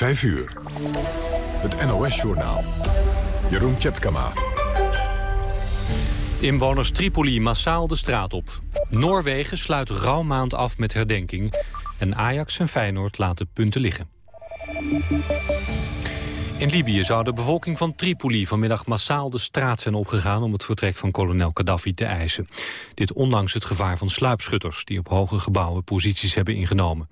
5 uur. Het NOS-journaal. Jeroen Tjepkama. Inwoners Tripoli massaal de straat op. Noorwegen sluit rouwmaand af met herdenking. En Ajax en Feyenoord laten punten liggen. In Libië zou de bevolking van Tripoli vanmiddag massaal de straat zijn opgegaan om het vertrek van kolonel Gaddafi te eisen. Dit ondanks het gevaar van sluipschutters die op hoge gebouwen posities hebben ingenomen.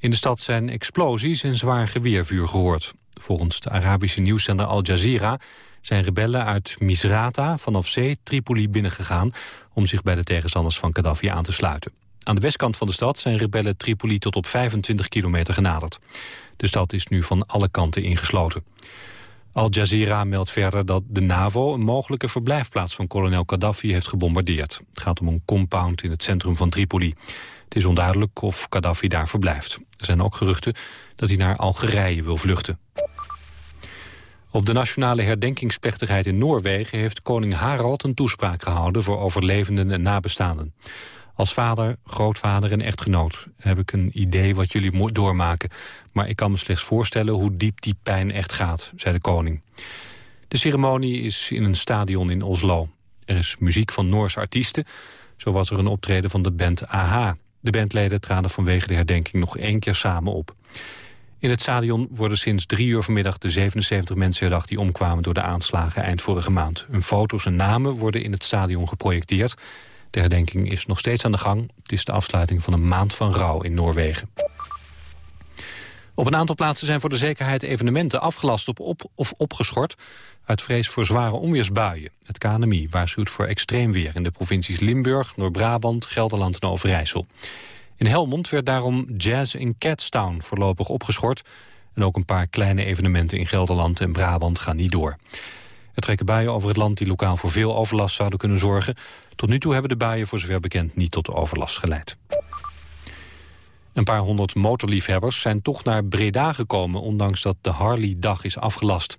In de stad zijn explosies en zwaar geweervuur gehoord. Volgens de Arabische nieuwszender Al Jazeera zijn rebellen uit Misrata vanaf zee Tripoli binnengegaan om zich bij de tegenstanders van Gaddafi aan te sluiten. Aan de westkant van de stad zijn rebellen Tripoli tot op 25 kilometer genaderd. De stad is nu van alle kanten ingesloten. Al Jazeera meldt verder dat de NAVO een mogelijke verblijfplaats van kolonel Gaddafi heeft gebombardeerd. Het gaat om een compound in het centrum van Tripoli. Het is onduidelijk of Gaddafi daar verblijft. Er zijn ook geruchten dat hij naar Algerije wil vluchten. Op de nationale herdenkingsplechtigheid in Noorwegen... heeft koning Harald een toespraak gehouden voor overlevenden en nabestaanden. Als vader, grootvader en echtgenoot heb ik een idee wat jullie doormaken. Maar ik kan me slechts voorstellen hoe diep die pijn echt gaat, zei de koning. De ceremonie is in een stadion in Oslo. Er is muziek van Noorse artiesten. Zo was er een optreden van de band AHA. De bandleden traden vanwege de herdenking nog één keer samen op. In het stadion worden sinds drie uur vanmiddag de 77 mensen herdacht... die omkwamen door de aanslagen eind vorige maand. Hun foto's en namen worden in het stadion geprojecteerd. De herdenking is nog steeds aan de gang. Het is de afsluiting van een maand van rouw in Noorwegen. Op een aantal plaatsen zijn voor de zekerheid evenementen afgelast op, op of opgeschort uit vrees voor zware onweersbuien. Het KNMI waarschuwt voor extreem weer in de provincies Limburg, Noord-Brabant, Gelderland en Overijssel. In Helmond werd daarom Jazz in Catstown voorlopig opgeschort. En ook een paar kleine evenementen in Gelderland en Brabant gaan niet door. Er trekken buien over het land die lokaal voor veel overlast zouden kunnen zorgen. Tot nu toe hebben de buien voor zover bekend niet tot overlast geleid. Een paar honderd motorliefhebbers zijn toch naar Breda gekomen... ondanks dat de Harley-dag is afgelast.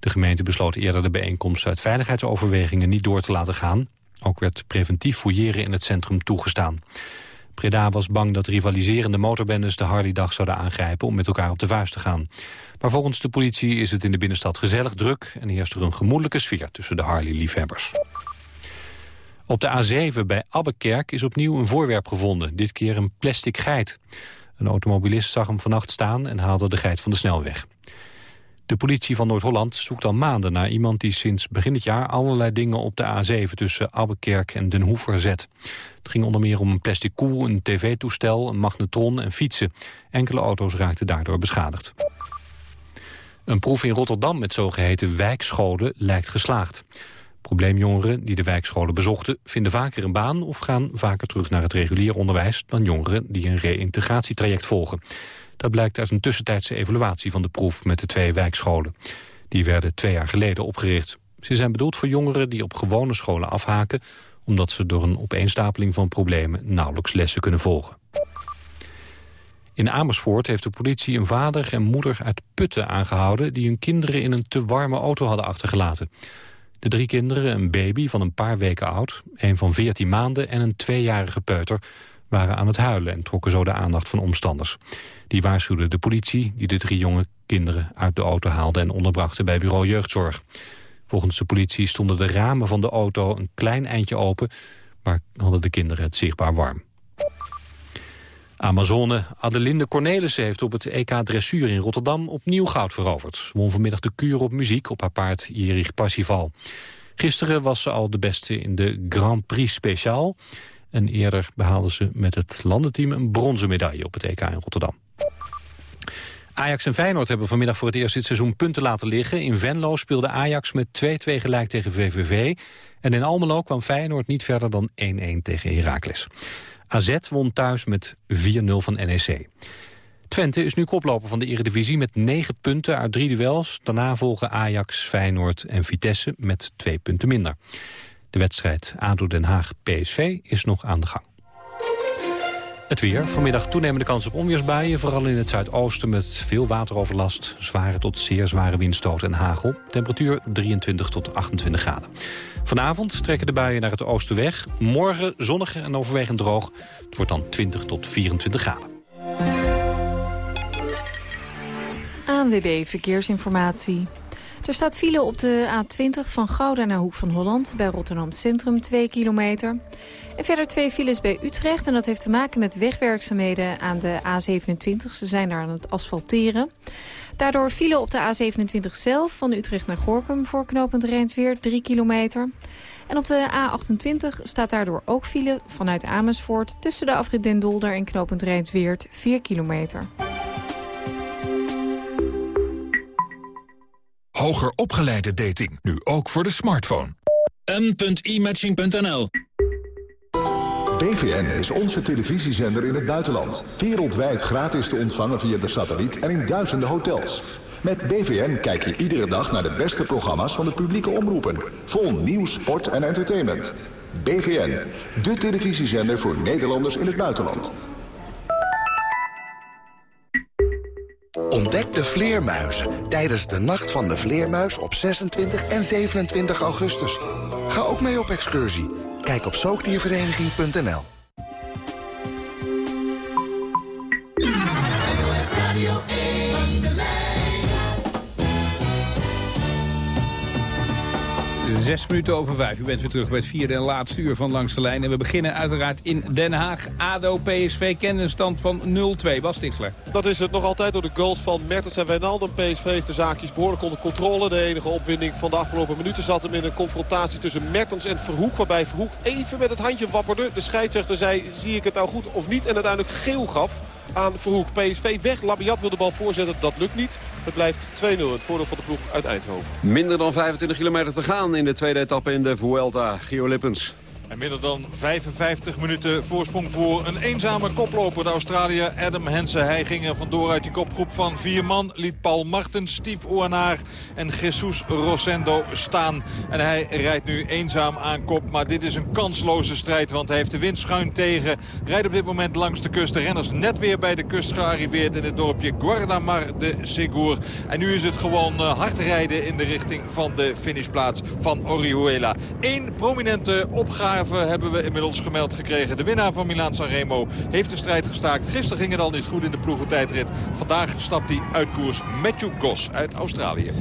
De gemeente besloot eerder de bijeenkomst uit veiligheidsoverwegingen niet door te laten gaan. Ook werd preventief fouilleren in het centrum toegestaan. Breda was bang dat rivaliserende motorbendes de Harley-dag zouden aangrijpen om met elkaar op de vuist te gaan. Maar volgens de politie is het in de binnenstad gezellig druk en heerst er een gemoedelijke sfeer tussen de Harley-liefhebbers. Op de A7 bij Abbekerk is opnieuw een voorwerp gevonden, dit keer een plastic geit. Een automobilist zag hem vannacht staan en haalde de geit van de snelweg. De politie van Noord-Holland zoekt al maanden naar iemand die sinds begin het jaar allerlei dingen op de A7 tussen Abbekerk en Den Hoever zet. Het ging onder meer om een plastic koel, een tv-toestel, een magnetron en fietsen. Enkele auto's raakten daardoor beschadigd. Een proef in Rotterdam met zogeheten wijkscholen lijkt geslaagd. Probleemjongeren die de wijkscholen bezochten vinden vaker een baan... of gaan vaker terug naar het regulier onderwijs... dan jongeren die een reïntegratietraject volgen. Dat blijkt uit een tussentijdse evaluatie van de proef met de twee wijkscholen. Die werden twee jaar geleden opgericht. Ze zijn bedoeld voor jongeren die op gewone scholen afhaken... omdat ze door een opeenstapeling van problemen nauwelijks lessen kunnen volgen. In Amersfoort heeft de politie een vader en moeder uit Putten aangehouden... die hun kinderen in een te warme auto hadden achtergelaten. De drie kinderen, een baby van een paar weken oud... een van 14 maanden en een tweejarige peuter waren aan het huilen en trokken zo de aandacht van omstanders. Die waarschuwden de politie die de drie jonge kinderen uit de auto haalde en onderbrachten bij bureau jeugdzorg. Volgens de politie stonden de ramen van de auto een klein eindje open, maar hadden de kinderen het zichtbaar warm. Amazone Adelinde Cornelissen heeft op het EK Dressuur in Rotterdam opnieuw goud veroverd. Ze won vanmiddag de kuur op muziek op haar paard Erich Passival. Gisteren was ze al de beste in de Grand Prix Speciaal. En eerder behaalden ze met het landenteam een bronzen medaille op het EK in Rotterdam. Ajax en Feyenoord hebben vanmiddag voor het eerst dit seizoen punten laten liggen. In Venlo speelde Ajax met 2-2 gelijk tegen VVV. En in Almelo kwam Feyenoord niet verder dan 1-1 tegen Heracles. AZ won thuis met 4-0 van NEC. Twente is nu koploper van de Eredivisie met 9 punten uit drie duels. Daarna volgen Ajax, Feyenoord en Vitesse met twee punten minder. De wedstrijd ADO Den Haag-PSV is nog aan de gang. Het weer. Vanmiddag toenemende kans op onweersbuien. Vooral in het zuidoosten met veel wateroverlast. Zware tot zeer zware windstoten en hagel. Temperatuur 23 tot 28 graden. Vanavond trekken de buien naar het oosten weg. Morgen zonnig en overwegend droog. Het wordt dan 20 tot 24 graden. ANWB Verkeersinformatie. Er staat file op de A20 van Gouda naar Hoek van Holland... bij Rotterdam Centrum 2 kilometer. En verder twee files bij Utrecht. En dat heeft te maken met wegwerkzaamheden aan de A27. Ze zijn daar aan het asfalteren. Daardoor file op de A27 zelf van Utrecht naar Gorkum... voor knooppunt Rijnsweer 3 kilometer. En op de A28 staat daardoor ook file vanuit Amersfoort... tussen de afrit Den Dolder en knooppunt Rijnsweert 4 kilometer. Hoger opgeleide dating, nu ook voor de smartphone. m.imatching.nl BVN is onze televisiezender in het buitenland. Wereldwijd gratis te ontvangen via de satelliet en in duizenden hotels. Met BVN kijk je iedere dag naar de beste programma's van de publieke omroepen. Vol nieuws, sport en entertainment. BVN, de televisiezender voor Nederlanders in het buitenland. Ontdek de vleermuizen tijdens de Nacht van de Vleermuis op 26 en 27 augustus. Ga ook mee op excursie. Kijk op zoogdiervereniging.nl. Zes minuten over vijf. U bent weer terug bij het vierde en laatste uur van Langs de Lijn. En we beginnen uiteraard in Den Haag. ADO PSV kent een stand van 0-2. Bas Tichler. Dat is het nog altijd door de goals van Mertens en Wijnaldum. PSV heeft de zaakjes behoorlijk onder controle. De enige opwinding van de afgelopen minuten zat hem in een confrontatie tussen Mertens en Verhoek. Waarbij Verhoek even met het handje wapperde. De scheidsrechter zei, zie ik het nou goed of niet? En uiteindelijk geel gaf aan Verhoek. PSV weg. Labiat wil de bal voorzetten. Dat lukt niet. Het blijft 2-0. Het voordeel van de ploeg uit Eindhoven. Minder dan 25 kilometer te gaan in de tweede etappe in de Vuelta. Gio Lippens. En minder dan 55 minuten voorsprong voor een eenzame koploper. De Australiër Adam Hensen. Hij ging er vandoor uit die kopgroep van vier man. Liet Paul Martens, Steve Ouanaar en Jesus Rosendo staan. En hij rijdt nu eenzaam aan kop. Maar dit is een kansloze strijd. Want hij heeft de wind schuin tegen. Rijdt op dit moment langs de kust. De renners net weer bij de kust gearriveerd in het dorpje Guardamar de Segur. En nu is het gewoon eh, hard rijden in de richting van de finishplaats van Orihuela. Eén prominente opgave hebben we inmiddels gemeld gekregen. De winnaar van Milaan Sanremo heeft de strijd gestaakt. Gisteren ging het al niet goed in de ploegentijdrit. Vandaag stapt hij uit koers. Matthew Goss uit Australië.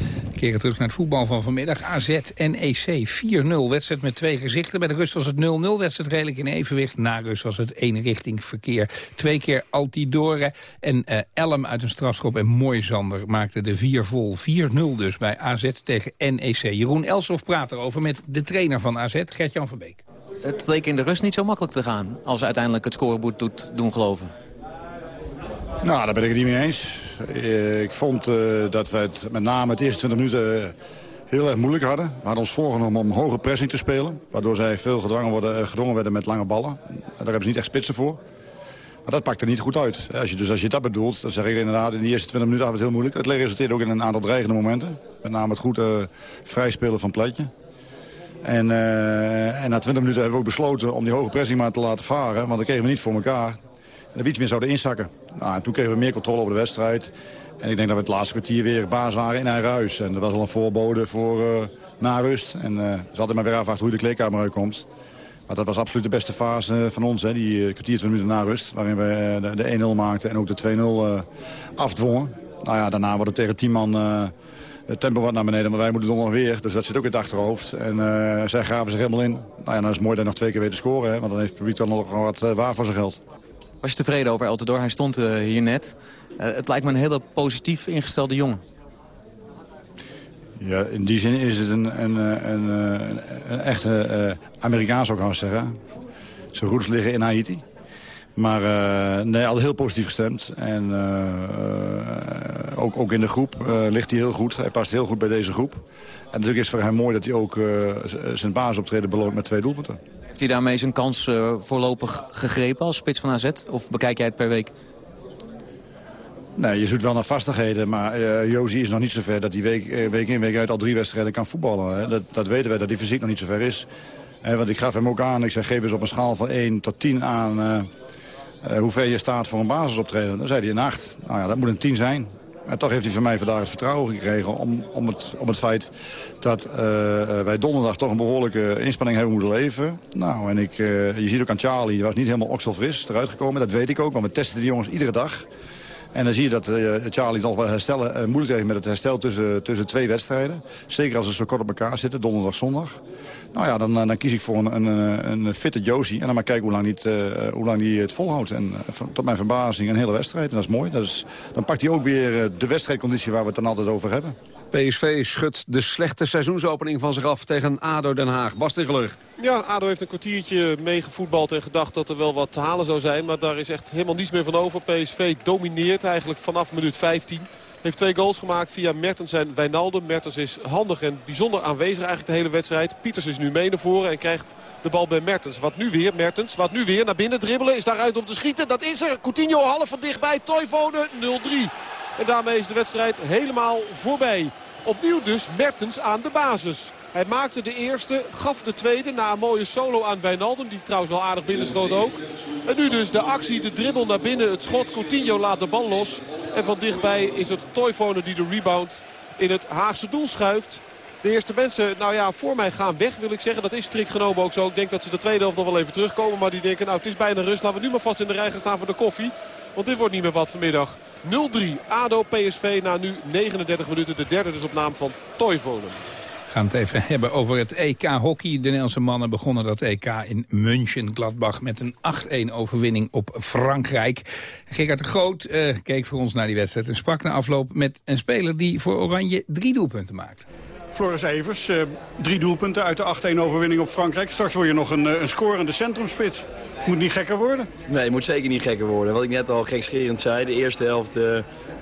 Keren terug naar het voetbal van vanmiddag. AZ NEC 4-0. Wedstrijd met twee gezichten. Bij de rust was het 0-0. Wedstrijd redelijk in evenwicht. Na rust was het één richting verkeer. Twee keer Altidore en uh, Elm uit een strafschop. En Moisander maakte de 4 vol. 4-0 dus bij AZ tegen NEC. Jeroen Elsof praat erover met de trainer van AZ, Gert-Jan van Beek het leek in de rust niet zo makkelijk te gaan... als uiteindelijk het scoreboard doet doen geloven. Nou, daar ben ik het niet mee eens. Eh, ik vond uh, dat we het met name het eerste 20 minuten eh, heel erg moeilijk hadden. We hadden ons voorgenomen om hoge pressing te spelen. Waardoor zij veel gedwongen, worden, gedwongen werden met lange ballen. Daar hebben ze niet echt spitsen voor. Maar dat pakte niet goed uit. Als je, dus als je dat bedoelt, dan zeg ik inderdaad... in de eerste 20 minuten hadden het heel moeilijk. Het resulteerde ook in een aantal dreigende momenten. Met name het goed uh, vrijspelen van Pletje. En, uh, en na 20 minuten hebben we ook besloten om die hoge pressing maar te laten varen. Want dat kregen we niet voor elkaar. En dat we iets meer zouden inzakken. Nou, en toen kregen we meer controle over de wedstrijd. En ik denk dat we het laatste kwartier weer baas waren in eigen huis. En dat was al een voorbode voor uh, na. En uh, ze hadden maar weer afwachten hoe de kleedkamer uitkomt. Maar dat was absoluut de beste fase van ons, hè, die kwartier, 20 minuten na rust. Waarin we de, de 1-0 maakten en ook de 2-0 afdwongen. Nou ja, daarna wordt het tegen 10 man het tempo wat naar beneden. Maar wij moeten donderdag weer. Dus dat zit ook in het achterhoofd. En uh, zij graven zich helemaal in. Nou ja, dan is het mooi dat je nog twee keer weer te scoren. Hè, want dan heeft het publiek dan nog wat uh, waar voor zijn geld. Was je tevreden over Eltendoor? Hij stond uh, hier net. het lijkt me een hele positief ingestelde jongen. Ja, in die zin is het een, een, een, een echte Amerikaans ook, gaan zeggen. Zijn roots liggen in Haiti. Maar uh, nee, al heel positief gestemd. En uh, ook, ook in de groep uh, ligt hij heel goed. Hij past heel goed bij deze groep. En natuurlijk is het voor hem mooi dat hij ook zijn basisoptreden beloont met twee doelpunten. Heeft hij daarmee zijn kans voorlopig gegrepen als spits van AZ? Of bekijk jij het per week? Nee, je zoekt wel naar vastigheden, maar uh, Josie is nog niet zo ver... dat hij week, week in, week uit al drie wedstrijden kan voetballen. Hè. Dat, dat weten wij, dat hij fysiek nog niet zo ver is. want ik gaf hem ook aan, ik zeg geef eens op een schaal van 1 tot 10 aan... Uh, hoe ver je staat voor een basisoptreden. Dan zei hij een 8. Nou ja, dat moet een 10 zijn. En toch heeft hij van mij vandaag het vertrouwen gekregen om, om, het, om het feit dat uh, wij donderdag toch een behoorlijke inspanning hebben moeten leveren. Nou, en ik, uh, je ziet ook aan Charlie, die was niet helemaal okselfris eruit gekomen. Dat weet ik ook, want we testen die jongens iedere dag. En dan zie je dat uh, Charlie nog wel herstellen, uh, moeilijk heeft met het herstel tussen, tussen twee wedstrijden. Zeker als ze zo kort op elkaar zitten, donderdag, zondag. Nou ja, dan, dan kies ik voor een, een, een fitte Josie. En dan maar kijken hoe lang, die het, hoe lang die het volhoudt. En tot mijn verbazing een hele wedstrijd. En dat is mooi. Dat is, dan pakt hij ook weer de wedstrijdconditie waar we het dan altijd over hebben. PSV schudt de slechte seizoensopening van zich af tegen ADO Den Haag. Bas Ja, ADO heeft een kwartiertje meegevoetbald en gedacht dat er wel wat te halen zou zijn. Maar daar is echt helemaal niets meer van over. PSV domineert eigenlijk vanaf minuut 15. Heeft twee goals gemaakt via Mertens en Wijnaldum. Mertens is handig en bijzonder aanwezig eigenlijk de hele wedstrijd. Pieters is nu mee naar voren en krijgt de bal bij Mertens. Wat nu weer, Mertens, wat nu weer naar binnen dribbelen. Is daaruit om te schieten. Dat is er. Coutinho half van dichtbij. Toivonen 0-3. En daarmee is de wedstrijd helemaal voorbij. Opnieuw dus Mertens aan de basis. Hij maakte de eerste, gaf de tweede na een mooie solo aan Wijnaldum. Die trouwens wel aardig binnenschoot ook. En nu dus de actie, de dribbel naar binnen, het schot. Coutinho laat de bal los. En van dichtbij is het Toivonen die de rebound in het Haagse doel schuift. De eerste mensen, nou ja, voor mij gaan weg wil ik zeggen. Dat is strikt genomen ook zo. Ik denk dat ze de tweede helft nog wel even terugkomen. Maar die denken, nou het is bijna rust. Laten we nu maar vast in de rij gaan staan voor de koffie. Want dit wordt niet meer wat vanmiddag. 0-3 ADO PSV na nu 39 minuten. De derde dus op naam van Toivonen. We gaan het even hebben over het EK hockey. De Nederlandse mannen begonnen dat EK in München, Gladbach... met een 8-1 overwinning op Frankrijk. Gerard de Groot uh, keek voor ons naar die wedstrijd... en sprak na afloop met een speler die voor Oranje drie doelpunten maakt. Floris Evers, uh, drie doelpunten uit de 8-1 overwinning op Frankrijk. Straks word je nog een, uh, een scorende centrumspits. Moet niet gekker worden? Nee, het moet zeker niet gekker worden. Wat ik net al gekscherend zei, de eerste helft uh,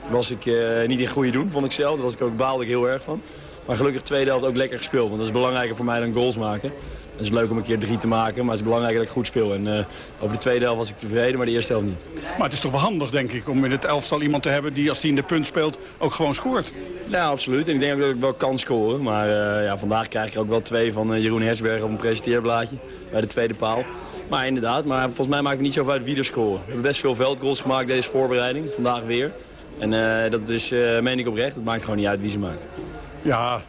was ik niet in goede doen, vond ik zelf. Daar was ik ook, baalde ik heel erg van. Maar gelukkig de tweede helft ook lekker gespeeld. Want dat is belangrijker voor mij dan goals maken. Het is leuk om een keer drie te maken, maar het is belangrijk dat ik goed speel. En uh, over de tweede helft was ik tevreden, maar de eerste helft niet. Maar het is toch wel handig, denk ik, om in het elftal iemand te hebben... die als hij in de punt speelt ook gewoon scoort? Ja, absoluut. En ik denk ook dat ik wel kan scoren. Maar uh, ja, vandaag krijg ik ook wel twee van uh, Jeroen Hersberg op een presenteerblaadje. Bij de tweede paal. Maar inderdaad, maar volgens mij maakt het niet zo uit wie er scoren. We hebben best veel veldgoals gemaakt deze voorbereiding. Vandaag weer. En dat is, meen ik oprecht, het maakt gewoon niet uit wie ze maakt. Ja,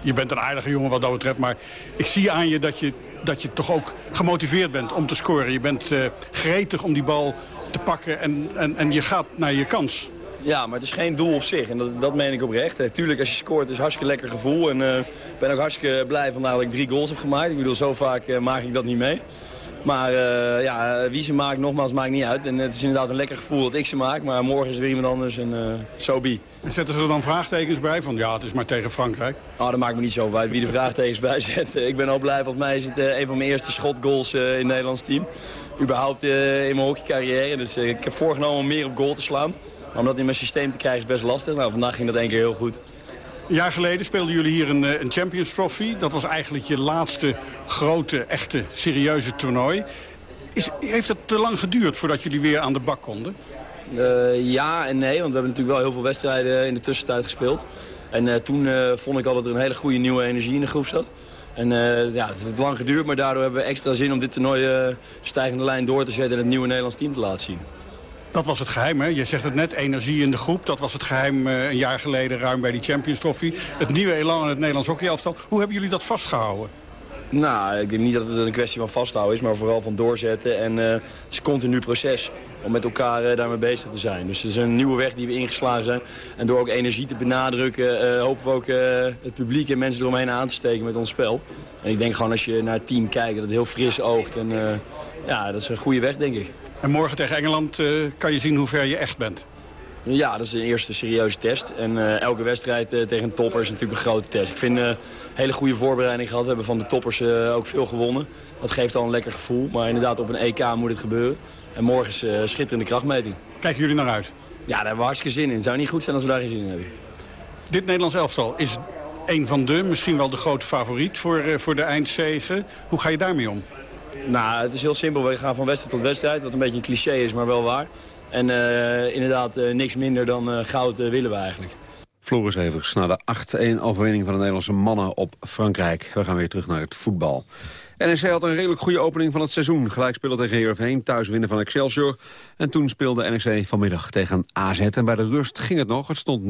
je bent een aardige jongen wat dat betreft. Maar ik zie aan je dat je, dat je toch ook gemotiveerd bent om te scoren. Je bent uh, gretig om die bal te pakken en, en, en je gaat naar je kans. Ja, maar het is geen doel op zich. En dat, dat meen ik oprecht. Tuurlijk, als je scoort, is het hartstikke lekker gevoel. En ik ben ook hartstikke blij van dat ik drie goals heb gemaakt. Ik bedoel, zo vaak maak ik dat niet mee. Maar uh, ja, wie ze maakt, nogmaals, maakt niet uit. En het is inderdaad een lekker gevoel dat ik ze maak. Maar morgen is er weer iemand anders en uh, so be. En zetten ze er dan vraagtekens bij? Van ja, het is maar tegen Frankrijk. Oh, dat maakt me niet zo uit wie de vraagtekens bij zet. Ik ben al blij, volgens mij is het uh, een van mijn eerste schotgoals in het Nederlands team. Überhaupt in mijn hockeycarrière. Dus ik heb voorgenomen om meer op goal te slaan. Maar om dat in mijn systeem te krijgen is best lastig. Nou, vandaag ging dat één keer heel goed. Een jaar geleden speelden jullie hier een, een Champions Trophy. Dat was eigenlijk je laatste grote, echte, serieuze toernooi. Is, heeft het te lang geduurd voordat jullie weer aan de bak konden? Uh, ja en nee, want we hebben natuurlijk wel heel veel wedstrijden in de tussentijd gespeeld. En uh, toen vond ik al dat er een hele goede nieuwe energie in de groep zat. En ja, het heeft lang geduurd, maar daardoor hebben we extra zin om dit toernooi stijgende lijn door te zetten en het nieuwe Nederlands team te laten zien. Dat was het geheim, hè? Je zegt het net, energie in de groep. Dat was het geheim een jaar geleden ruim bij die Champions Trophy. Het nieuwe elan in het Nederlands hockeyelftal. Hoe hebben jullie dat vastgehouden? Nou, ik denk niet dat het een kwestie van vasthouden is, maar vooral van doorzetten. En uh, het is een continu proces om met elkaar uh, daarmee bezig te zijn. Dus het is een nieuwe weg die we ingeslagen zijn. En door ook energie te benadrukken, hopen we ook het publiek en mensen eromheen aan te steken met ons spel. En ik denk gewoon als je naar het team kijkt, dat het heel fris oogt. En ja, dat is een goede weg, denk ik. En morgen tegen Engeland kan je zien hoe ver je echt bent. Ja, dat is een eerste serieuze test. En uh, elke wedstrijd uh, tegen een topper is natuurlijk een grote test. Ik vind uh, hele goede voorbereiding gehad. We hebben van de toppers ook veel gewonnen. Dat geeft al een lekker gevoel. Maar inderdaad, op een EK moet het gebeuren. En morgen is schitterende krachtmeting. Kijken jullie naar uit? Ja, daar hebben we hartstikke zin in. Het zou niet goed zijn als we daar geen zin in hebben. Dit Nederlands elftal is een van de, misschien wel de grote favoriet voor, voor de eindzege. Hoe ga je daarmee om? Nou, het is heel simpel. We gaan van wedstrijd tot wedstrijd. Wat een beetje een cliché is, maar wel waar. En uh, inderdaad, uh, niks minder dan uh, goud willen we eigenlijk. Floris Evers, na de 8-1 overwinning van de Nederlandse mannen op Frankrijk. We gaan weer terug naar het voetbal. NEC had een redelijk goede opening van het seizoen. Gelijk speelde tegen Heerenveen, thuis winnen van Excelsior. En toen speelde NEC vanmiddag tegen AZ. En bij de rust ging het nog, het stond 0-0.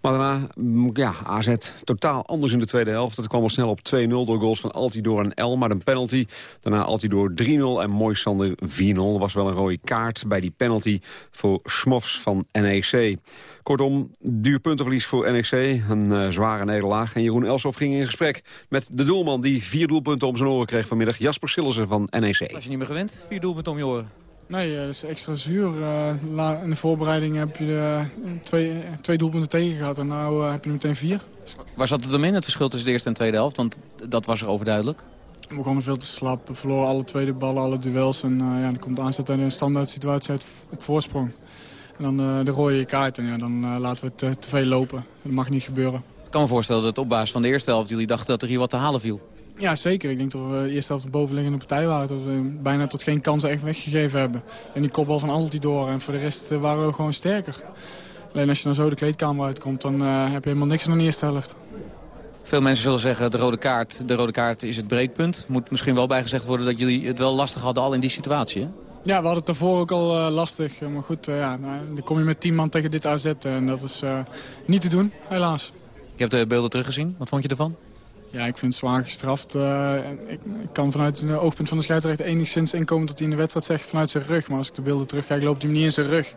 Maar daarna, mm, ja, AZ totaal anders in de tweede helft. Het kwam al snel op 2-0 door goals van Altidoor en El, maar een penalty. Daarna Altidoor 3-0 en Moisander 4-0. was wel een rode kaart bij die penalty voor Schmofs van NEC. Kortom, duur puntenverlies voor NEC, een uh, zware nederlaag. En Jeroen Elsof ging in gesprek met de doelman die vier doelpunten om zijn oren kreeg vanmiddag. Jasper Sillissen van NEC. Was je niet meer gewend, vier doelpunten om je oren? Nee, dat is extra zuur. Uh, in de voorbereiding heb je uh, twee, twee doelpunten tegen gehad en nu uh, heb je er meteen vier. Waar zat het dan in, het verschil tussen de eerste en tweede helft? Want dat was er overduidelijk. We begonnen veel te slap, we verloren alle tweede ballen, alle duels. En ja, dan komt aanzet in een standaard situatie uit op voorsprong. En dan de rode kaart en ja, dan laten we het te veel lopen. Dat mag niet gebeuren. Ik kan me voorstellen dat op basis van de eerste helft jullie dachten dat er hier wat te halen viel. Ja, zeker. Ik denk dat we de eerste helft de bovenliggende partij waren. Dat we bijna tot geen kansen echt weggegeven hebben. En die kopbal van Altidoor. En voor de rest waren we gewoon sterker. Alleen als je dan zo de kleedkamer uitkomt, dan uh, heb je helemaal niks aan de eerste helft. Veel mensen zullen zeggen, de rode kaart, de rode kaart is het breekpunt. Moet misschien wel bijgezegd worden dat jullie het wel lastig hadden al in die situatie, hè? Ja, we hadden het daarvoor ook al uh, lastig. Maar goed, uh, ja, nou, dan kom je met tien man tegen dit AZ. En dat is niet te doen, helaas. Ik heb de beelden teruggezien. Wat vond je ervan? Ja, ik vind het zwaar gestraft. Ik, ik, kan vanuit het oogpunt van de scheidsrechter enigszins inkomen dat hij in de wedstrijd zegt vanuit zijn rug. Maar als ik de beelden terugkijk, loopt hij hem niet in zijn rug.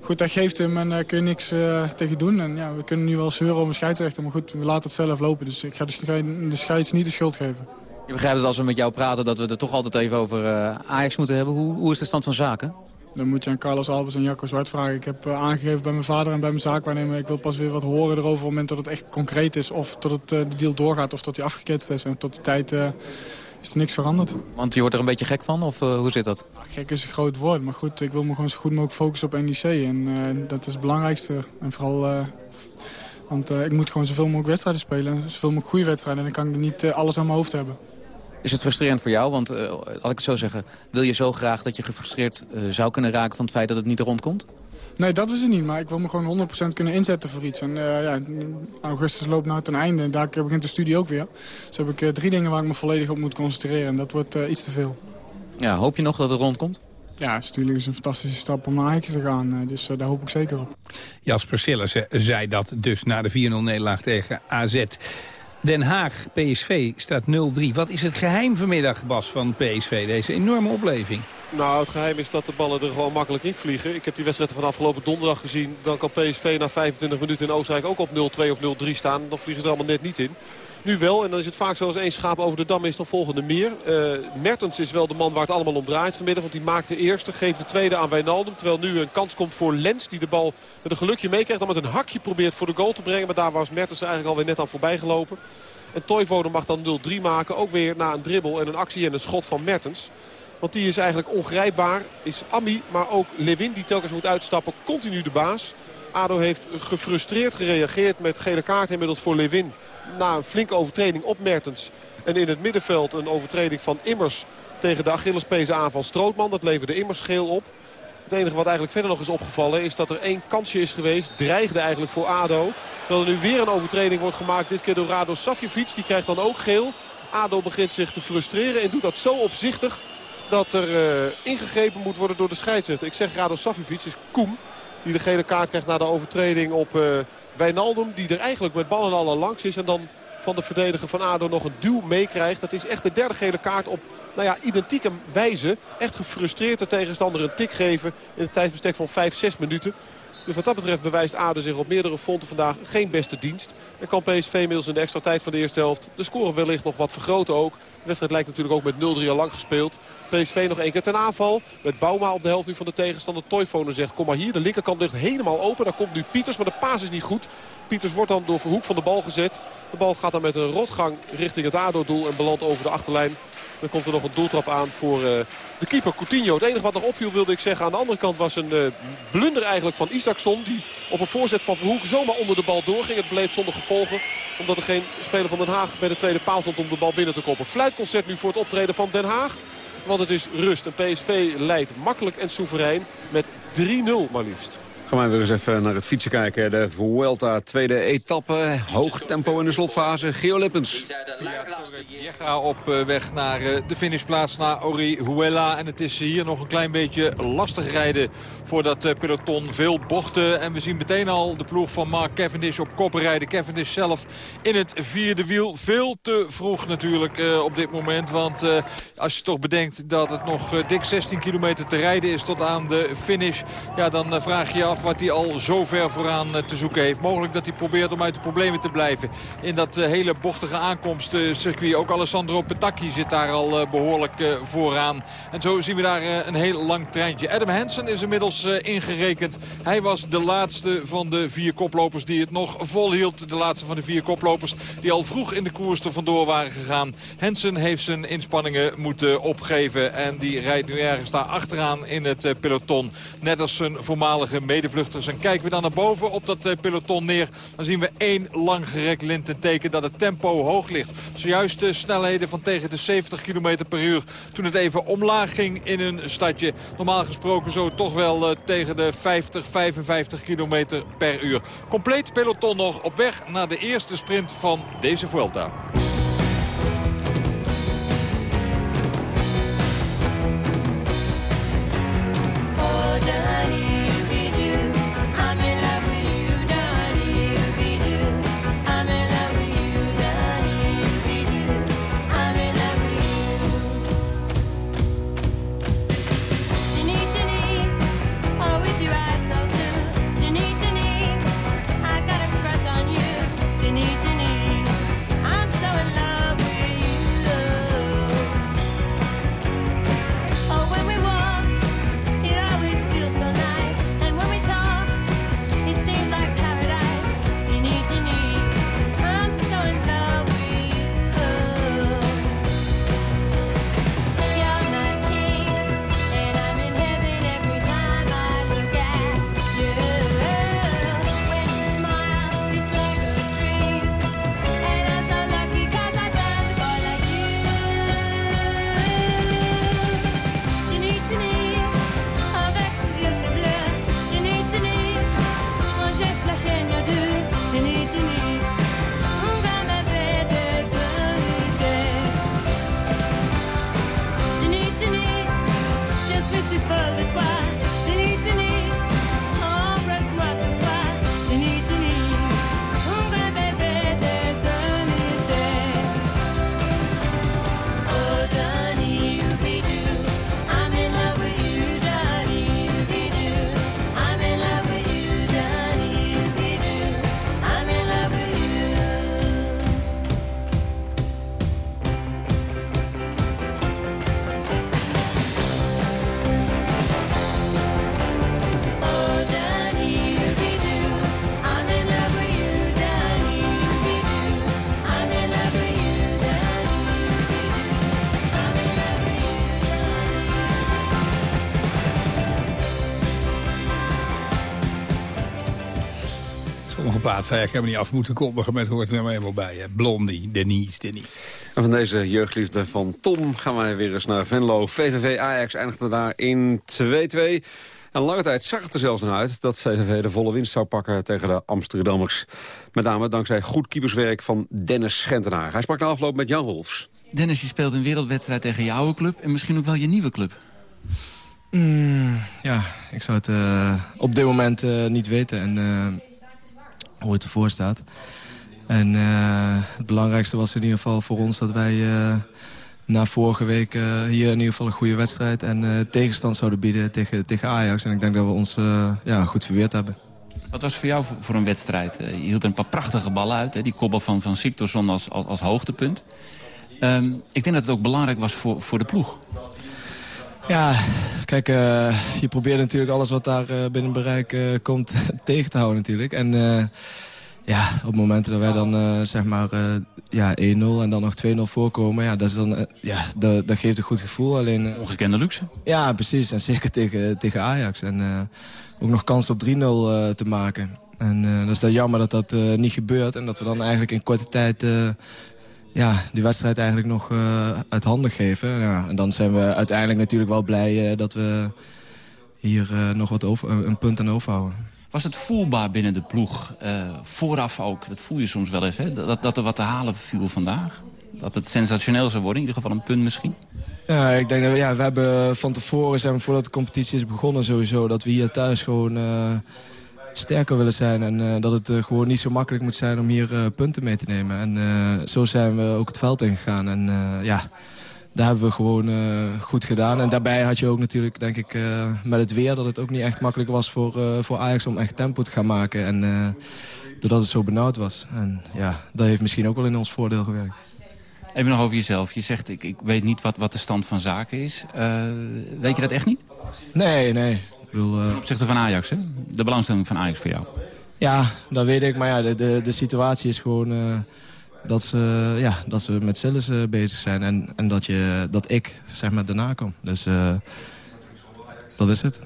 Goed, dat geeft hem en daar uh, kun je niks uh, tegen doen. En ja, we kunnen nu wel zeuren over een scheidsrechter, maar goed, we laten het zelf lopen. Dus ik ga de, de scheids niet de schuld geven. Je begrijpt dat als we met jou praten dat we het toch altijd even over Ajax moeten hebben. Hoe, hoe is de stand van zaken? Dan moet je aan Carlos Albers en Jacco Zwart vragen. Ik heb aangegeven bij mijn vader en bij mijn zaakwaarnemer... ik wil pas weer wat horen erover op het moment dat het echt concreet is... of tot het, de deal doorgaat of tot hij afgeketst is. En tot die tijd uh, is er niks veranderd. Want je wordt er een beetje gek van, of uh, hoe zit dat? Gek is een groot woord, maar goed, ik wil me gewoon zo goed mogelijk focussen op NEC. En uh, dat is het belangrijkste. En vooral... want ik moet gewoon zoveel mogelijk wedstrijden spelen. Zoveel mogelijk goede wedstrijden. En dan kan ik niet alles aan mijn hoofd hebben. Is het frustrerend voor jou? Want, uh, laat ik het zo zeggen, wil je zo graag dat je gefrustreerd uh, zou kunnen raken van het feit dat het niet rondkomt? Nee, dat is het niet. Maar ik wil me gewoon 100% kunnen inzetten voor iets. En uh, ja, augustus loopt nou ten einde. En daar begint de studie ook weer. Dus heb ik drie dingen waar ik me volledig op moet concentreren. En dat wordt iets te veel. Ja, hoop je nog dat het rondkomt? Ja, natuurlijk is een fantastische stap om naar Ajax te gaan. Dus daar hoop ik zeker op. Jasper Sillissen zei dat dus na de 4-0-nederlaag tegen AZ. Den Haag, PSV, staat 0-3. Wat is het geheim vanmiddag, Bas, van PSV, deze enorme opleving? Nou, het geheim is dat de ballen er gewoon makkelijk in vliegen. Ik heb die wedstrijd van afgelopen donderdag gezien. Dan kan PSV na 25 minuten in Oostenrijk ook op 0-2 of 0-3 staan. Dan vliegen ze er allemaal net niet in. Nu wel, en dan is het vaak zo als één schaap over de dam is dan volgende meer. Uh, Mertens is wel de man waar het allemaal om draait vanmiddag. Want die maakt de eerste, geeft de tweede aan Wijnaldum. Terwijl nu een kans komt voor Lens die de bal met een gelukje meekrijgt. Dan met een hakje probeert voor de goal te brengen. Maar daar was Mertens eigenlijk alweer net aan voorbij gelopen. En Toivonen mag dan 0-3 maken. Ook weer na een dribbel en een actie en een schot van Mertens. Want die is eigenlijk ongrijpbaar. Is Ami, maar ook Lewin die telkens moet uitstappen. Continu de baas. ADO heeft gefrustreerd gereageerd met gele kaart inmiddels voor Lewin. Na een flinke overtreding op Mertens. En in het middenveld een overtreding van Immers tegen de Achillespees aan van Strootman. Dat leverde Immers geel op. Het enige wat eigenlijk verder nog is opgevallen is dat er één kansje is geweest. Dreigde eigenlijk voor ADO. Terwijl er nu weer een overtreding wordt gemaakt. Dit keer door Rado Savjevic. Die krijgt dan ook geel. ADO begint zich te frustreren en doet dat zo opzichtig dat er uh, ingegrepen moet worden door de scheidsrechter. Ik zeg Rado Savjevic is Koem. Die de gele kaart krijgt na de overtreding op uh, Wijnaldum. Die er eigenlijk met ballen al langs is. En dan van de verdediger van ADO nog een duw meekrijgt. Dat is echt de derde gele kaart op nou ja, identieke wijze. Echt gefrustreerd de tegenstander een tik geven in een tijdsbestek van 5, 6 minuten. Dus wat dat betreft bewijst ADO zich op meerdere fronten vandaag geen beste dienst. En kan PSV inmiddels in de extra tijd van de eerste helft de score wellicht nog wat vergroten ook. De wedstrijd lijkt natuurlijk ook met 0-3 al lang gespeeld. PSV nog één keer ten aanval. Met Bouma op de helft nu van de tegenstander. Toyfonen zegt kom maar hier. De linkerkant ligt helemaal open. Daar komt nu Pieters, maar de paas is niet goed. Pieters wordt dan door Verhoek van de bal gezet. De bal gaat dan met een rotgang richting het ADO-doel en belandt over de achterlijn. Dan komt er nog een doeltrap aan voor uh, de keeper Coutinho. Het enige wat nog opviel wilde ik zeggen. Aan de andere kant was een uh, blunder eigenlijk van Isaacson. Die op een voorzet van Verhoek zomaar onder de bal doorging. Het bleef zonder gevolgen. Omdat er geen speler van Den Haag bij de tweede paal stond om de bal binnen te koppen. Fluitconcert nu voor het optreden van Den Haag. Want het is rust. En PSV leidt makkelijk en soeverein met 3-0 maar liefst. Gaan wij weer eens even naar het fietsen kijken. De Vuelta, tweede etappe. Hoog tempo in de slotfase. Geo Lippens. Jega op eh, weg naar eh, de finishplaats naar Orihuela. En het is hier nog een klein beetje lastig rijden voor dat eh, peloton. Veel bochten en we zien meteen al de ploeg van Mark Cavendish op kop rijden. Cavendish zelf in het vierde wiel. Veel te vroeg natuurlijk op dit moment. Want als je toch bedenkt dat het nog dik 16 kilometer te rijden is tot aan de finish. Ja, dan vraag je je wat hij al zo ver vooraan te zoeken heeft. Mogelijk dat hij probeert om uit de problemen te blijven. In dat hele bochtige aankomstcircuit. Ook Alessandro Petacchi zit daar al behoorlijk vooraan. En zo zien we daar een heel lang treintje. Adam Hansen is inmiddels ingerekend. Hij was de laatste van de vier koplopers die het nog volhield. De laatste van de vier koplopers die al vroeg in de koers er vandoor waren gegaan. Hansen heeft zijn inspanningen moeten opgeven. En die rijdt nu ergens daar achteraan in het peloton. Net als zijn voormalige medevluchters. En kijken we dan naar boven op dat peloton neer. Dan zien we één lang gerekt lintenteken dat het tempo hoog ligt. Zojuist de snelheden van tegen de 70 km per uur. Toen het even omlaag ging in een stadje. Normaal gesproken zo toch wel uh, tegen de 50, 55 km per uur. Compleet peloton nog op weg naar de eerste sprint van deze Vuelta. Plaats eigenlijk helemaal niet af moeten kondigen... met hoort er nou eenmaal bij. Hè. Blondie, Denise, Denise. En van deze jeugdliefde van Tom gaan wij weer eens naar Venlo. VVV Ajax eindigde daar in 2-2. En lange tijd zag het er zelfs naar uit dat VVV de volle winst zou pakken tegen de Amsterdammers. Met name dankzij goed keeperswerk van Dennis Schentenaar. Hij sprak na afloop met Jan Wolfs. Dennis, je speelt een wereldwedstrijd tegen jouw club en misschien ook wel je nieuwe club. Mm, ja, ik zou het uh, op dit moment uh, niet weten. En uh, hoe het ervoor staat. En uh, het belangrijkste was in ieder geval voor ons dat wij uh, na vorige week uh, hier in ieder geval een goede wedstrijd en tegenstand zouden bieden tegen, tegen Ajax. En ik denk dat we ons ja, goed verweerd hebben. Wat was voor jou voor een wedstrijd? je hield een paar prachtige ballen uit. Hè? Die kobbel van, van als, als, als hoogtepunt. Um, ik denk dat het ook belangrijk was voor, voor de ploeg. Ja, kijk, uh, je probeert natuurlijk alles wat daar uh, binnen bereik uh, komt tegen te houden natuurlijk. En ja, op momenten dat wij dan zeg maar ja, 1-0 en dan nog 2-0 voorkomen, ja, dat, is dan, ja, dat, dat geeft een goed gevoel. Alleen, Ongekende luxe. Ja, precies. En zeker tegen, tegen Ajax. En ook nog kans op 3-0 te maken. En dat is dan jammer dat dat niet gebeurt. En dat we dan eigenlijk in korte tijd ja, die wedstrijd eigenlijk nog uh, uit handen geven. Ja, en dan zijn we uiteindelijk natuurlijk wel blij uh, dat we hier uh, nog wat over, een punt aan overhouden. Was het voelbaar binnen de ploeg? Vooraf ook, dat voel je soms wel eens, hè? Dat, dat er wat te halen viel vandaag? Dat het sensationeel zou worden, in ieder geval een punt misschien? Ja, ik denk dat ja, we hebben van tevoren, zijn voordat de competitie is begonnen sowieso... dat we hier thuis gewoon uh, sterker willen zijn. En uh, dat het uh, gewoon niet zo makkelijk moet zijn om hier punten mee te nemen. En zo zijn we ook het veld ingegaan. En ja, daar hebben we gewoon goed gedaan. En daarbij had je ook natuurlijk, denk ik, met het weer... dat het ook niet echt makkelijk was voor, voor Ajax om echt tempo te gaan maken. En doordat het zo benauwd was. En ja, dat heeft misschien ook wel in ons voordeel gewerkt. Even nog over jezelf. Je zegt, ik, ik weet niet wat, wat de stand van zaken is. Weet je dat echt niet? Nee, nee. Bedoel, uh... Opzichte van Ajax, hè? De belangstelling van Ajax voor jou. Ja, dat weet ik. Maar ja, de, de, de situatie is gewoon... Uh, dat, ze, ja, dat ze met Sillis bezig zijn. En, en dat, je, dat ik zeg maar daarna kom. Dus dat is het.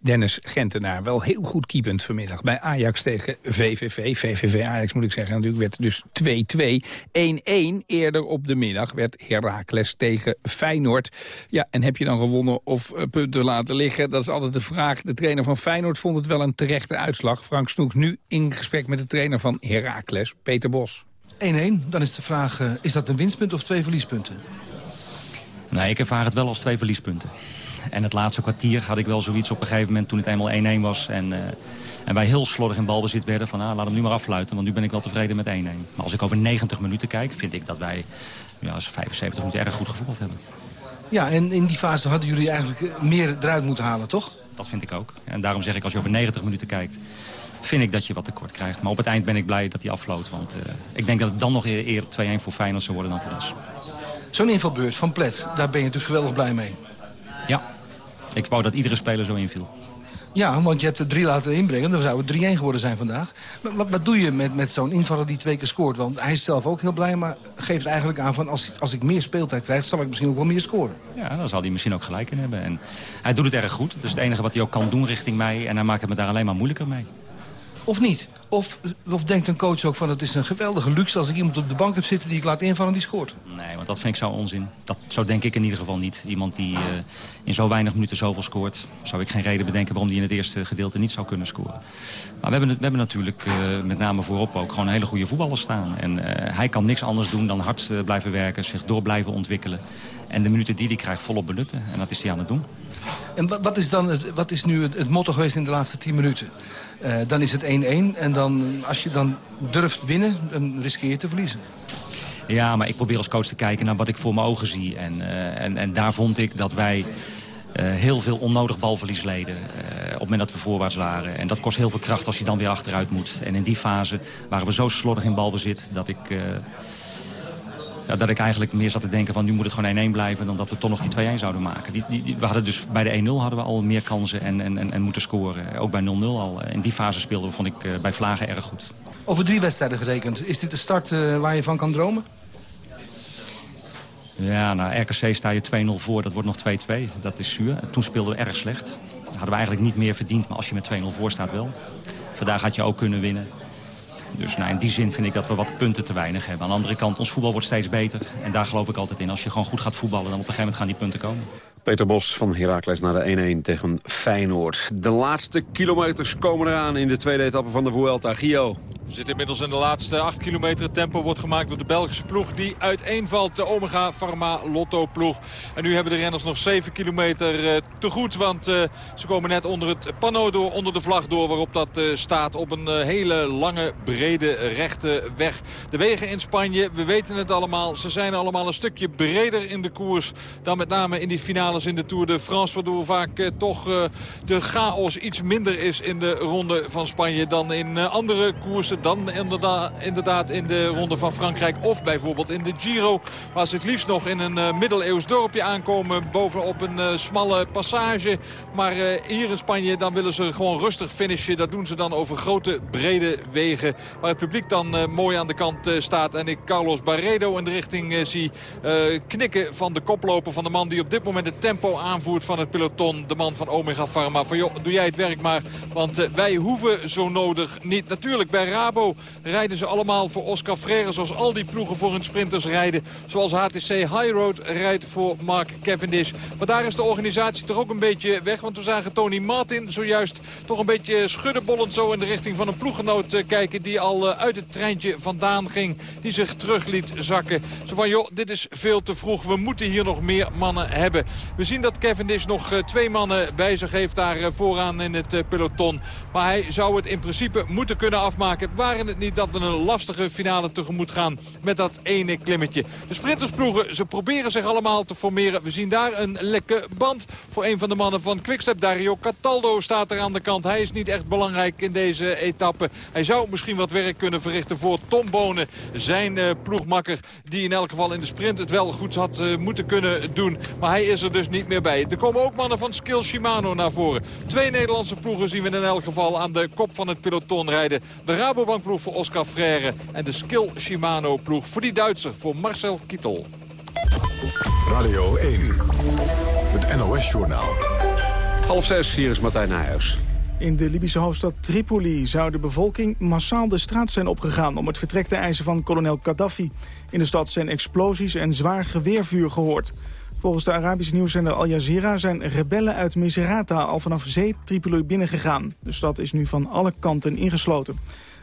Dennis Gentenaar. Wel heel goed keepend vanmiddag bij Ajax tegen VVV. VVV Ajax moet ik zeggen. Natuurlijk werd dus 2-2. 1-1 eerder op de middag werd Heracles tegen Feyenoord. Ja, en heb je dan gewonnen of uh, punten laten liggen? Dat is altijd de vraag. De trainer van Feyenoord vond het wel een terechte uitslag. Frank Snoeks nu in gesprek met de trainer van Heracles, Peter Bos. 1-1, dan is de vraag, uh, is dat een winstpunt of twee verliespunten? Nee, ik ervaar het wel als twee verliespunten. En het laatste kwartier had ik wel zoiets op een gegeven moment toen het eenmaal 1-1 was. En, uh, en wij heel slordig in balbezit werden van ah, laat hem nu maar afluiten. Want nu ben ik wel tevreden met 1-1. Maar als ik over 90 minuten kijk, vind ik dat wij ja, 75 minuten erg goed gevoetbald hebben. Ja, en in die fase hadden jullie eigenlijk eh, meer eruit moeten halen, toch? Dat vind ik ook. En daarom zeg ik, als je over 90 minuten kijkt vind ik dat je wat tekort krijgt. Maar op het eind ben ik blij dat hij afvloot. Want uh, ik denk dat het dan nog eerder 2-1 voor Feyenoord zou worden dan voor ons. Zo'n invalbeurt van Plet, daar ben je natuurlijk geweldig blij mee. Ik wou dat iedere speler zo inviel. Ja, want je hebt er drie laten inbrengen. Dan zou het 3-1 geworden zijn vandaag. Maar wat, wat doe je met, met zo'n invaller die twee keer scoort? Want hij is zelf ook heel blij, maar geeft eigenlijk aan van... Als, als ik meer speeltijd krijg, zal ik misschien ook wel meer scoren. Ja, dan zal hij misschien ook gelijk in hebben. En hij doet het erg goed. Dat is het enige wat hij ook kan doen richting mij. En hij maakt het me daar alleen maar moeilijker mee. Of niet? Of, of denkt een coach ook van het is een geweldige luxe als ik iemand op de bank heb zitten die ik laat invallen die scoort? Nee, want dat vind ik zo onzin. Dat, zo denk ik in ieder geval niet. Iemand die uh, in zo weinig minuten zoveel scoort, zou ik geen reden bedenken waarom die in het eerste gedeelte niet zou kunnen scoren. Maar we hebben, we hebben natuurlijk uh, met name voorop ook gewoon een hele goede voetballer staan. En uh, hij kan niks anders doen dan hard blijven werken, zich door blijven ontwikkelen. En de minuten die hij krijgt volop benutten. En dat is hij aan het doen. En wat is, dan het, wat is nu het, het motto geweest in de laatste tien minuten? Uh, dan is het 1-1. En dan, als je dan durft winnen, dan riskeer je te verliezen. Ja, maar ik probeer als coach te kijken naar wat ik voor mijn ogen zie. En, uh, en, en daar vond ik dat wij uh, heel veel onnodig balverlies leden. op het moment dat we voorwaarts waren. En dat kost heel veel kracht als je dan weer achteruit moet. En in die fase waren we zo slordig in balbezit dat ik ja, dat ik eigenlijk meer zat te denken van nu moet het gewoon 1-1 blijven... dan dat we toch nog die 2-1 zouden maken. Die, die, we hadden dus bij de 1-0 hadden we al meer kansen en, en, en, moeten scoren. Ook bij 0-0 al. In die fase speelden we, vond ik, uh, bij Vlagen erg goed. Over drie wedstrijden gerekend. Is dit de start uh, waar je van kan dromen? Ja, nou, RKC sta je 2-0 voor, dat wordt nog 2-2. Dat is zuur. Toen speelden we erg slecht. Dat hadden we eigenlijk niet meer verdiend, maar als je met 2-0 voor staat wel. Vandaag had je ook kunnen winnen. Dus nou, in die zin vind ik dat we wat punten te weinig hebben. Aan de andere kant, ons voetbal wordt steeds beter. En daar geloof ik altijd in. Als je gewoon goed gaat voetballen, dan op een gegeven moment gaan die punten komen. Peter Bos van Heracles naar de 1-1 tegen Feyenoord. De laatste kilometers komen eraan in de tweede etappe van de Vuelta. Gio. We zitten inmiddels in de laatste 8 kilometer. tempo wordt gemaakt door de Belgische ploeg die uiteenvalt. De Omega Pharma Lotto ploeg. En nu hebben de renners nog 7 kilometer uh, te goed. Want uh, ze komen net onder het panneau door, onder de vlag door waarop dat uh, staat. Op een hele lange, brede, rechte weg. De wegen in Spanje, we weten het allemaal. Ze zijn allemaal een stukje breder in de koers dan met name in die finales in de Tour de France. Waardoor vaak toch de chaos iets minder is in de ronde van Spanje dan in andere koersen dan inderdaad, in de ronde van Frankrijk. Of bijvoorbeeld in de Giro. Waar ze het liefst nog in een uh, middeleeuws dorpje aankomen. Bovenop een uh, smalle passage. Maar uh, hier in Spanje dan willen ze gewoon rustig finishen. Dat doen ze dan over grote brede wegen. Waar het publiek dan mooi aan de kant staat. En ik Carlos Barredo in de richting zie knikken van de koploper. Van de man die op dit moment het tempo aanvoert van het peloton. De man van Omega Pharma. Van joh, doe jij het werk maar. Want wij hoeven zo nodig niet. Natuurlijk bij Raad Rijden ze allemaal voor Oscar Freire. Zoals al die ploegen voor hun sprinters rijden. Zoals HTC High Road rijdt voor Mark Cavendish. Maar daar is de organisatie toch ook een beetje weg. Want we zagen Tony Martin zojuist toch een beetje schuddenbollend zo in de richting van een ploeggenoot eh, kijken. Die al eh, uit het treintje vandaan ging. Die zich terug liet zakken. Zo van joh, dit is veel te vroeg. We moeten hier nog meer mannen hebben. We zien dat Cavendish nog eh, twee mannen bij zich heeft daar vooraan in het peloton. Maar hij zou het in principe moeten kunnen afmaken. Waren het niet dat we een lastige finale tegemoet gaan met dat ene klimmetje. De sprintersploegen, ze proberen zich allemaal te formeren. We zien daar een lekke band voor een van de mannen van Quickstep. Dario Cataldo staat er aan de kant. Hij is niet echt belangrijk in deze etappe. Hij zou misschien wat werk kunnen verrichten voor Tom Bonen. Zijn uh, ploegmakker die in elk geval in de sprint het wel goed had uh, moeten kunnen doen. Maar hij is er dus niet meer bij. Er komen ook mannen van Skill Shimano naar voren. Twee Nederlandse ploegen zien we in elk geval aan de kop van het peloton rijden. De Rabobank ploeg voor Oscar Freire en de Skill Shimano ploeg voor die Duitser, voor Marcel Kittel. Radio 1, het NOS-journaal. Half zes, hier is Martijn Nijhuis. In de Libische hoofdstad Tripoli zou de bevolking massaal de straat zijn opgegaan... om het vertrek te eisen van kolonel Gaddafi. In de stad zijn explosies en zwaar geweervuur gehoord. Volgens de Arabische nieuwszender Al Jazeera zijn rebellen uit Miserata al vanaf zee Tripoli binnengegaan. De stad is nu van alle kanten ingesloten.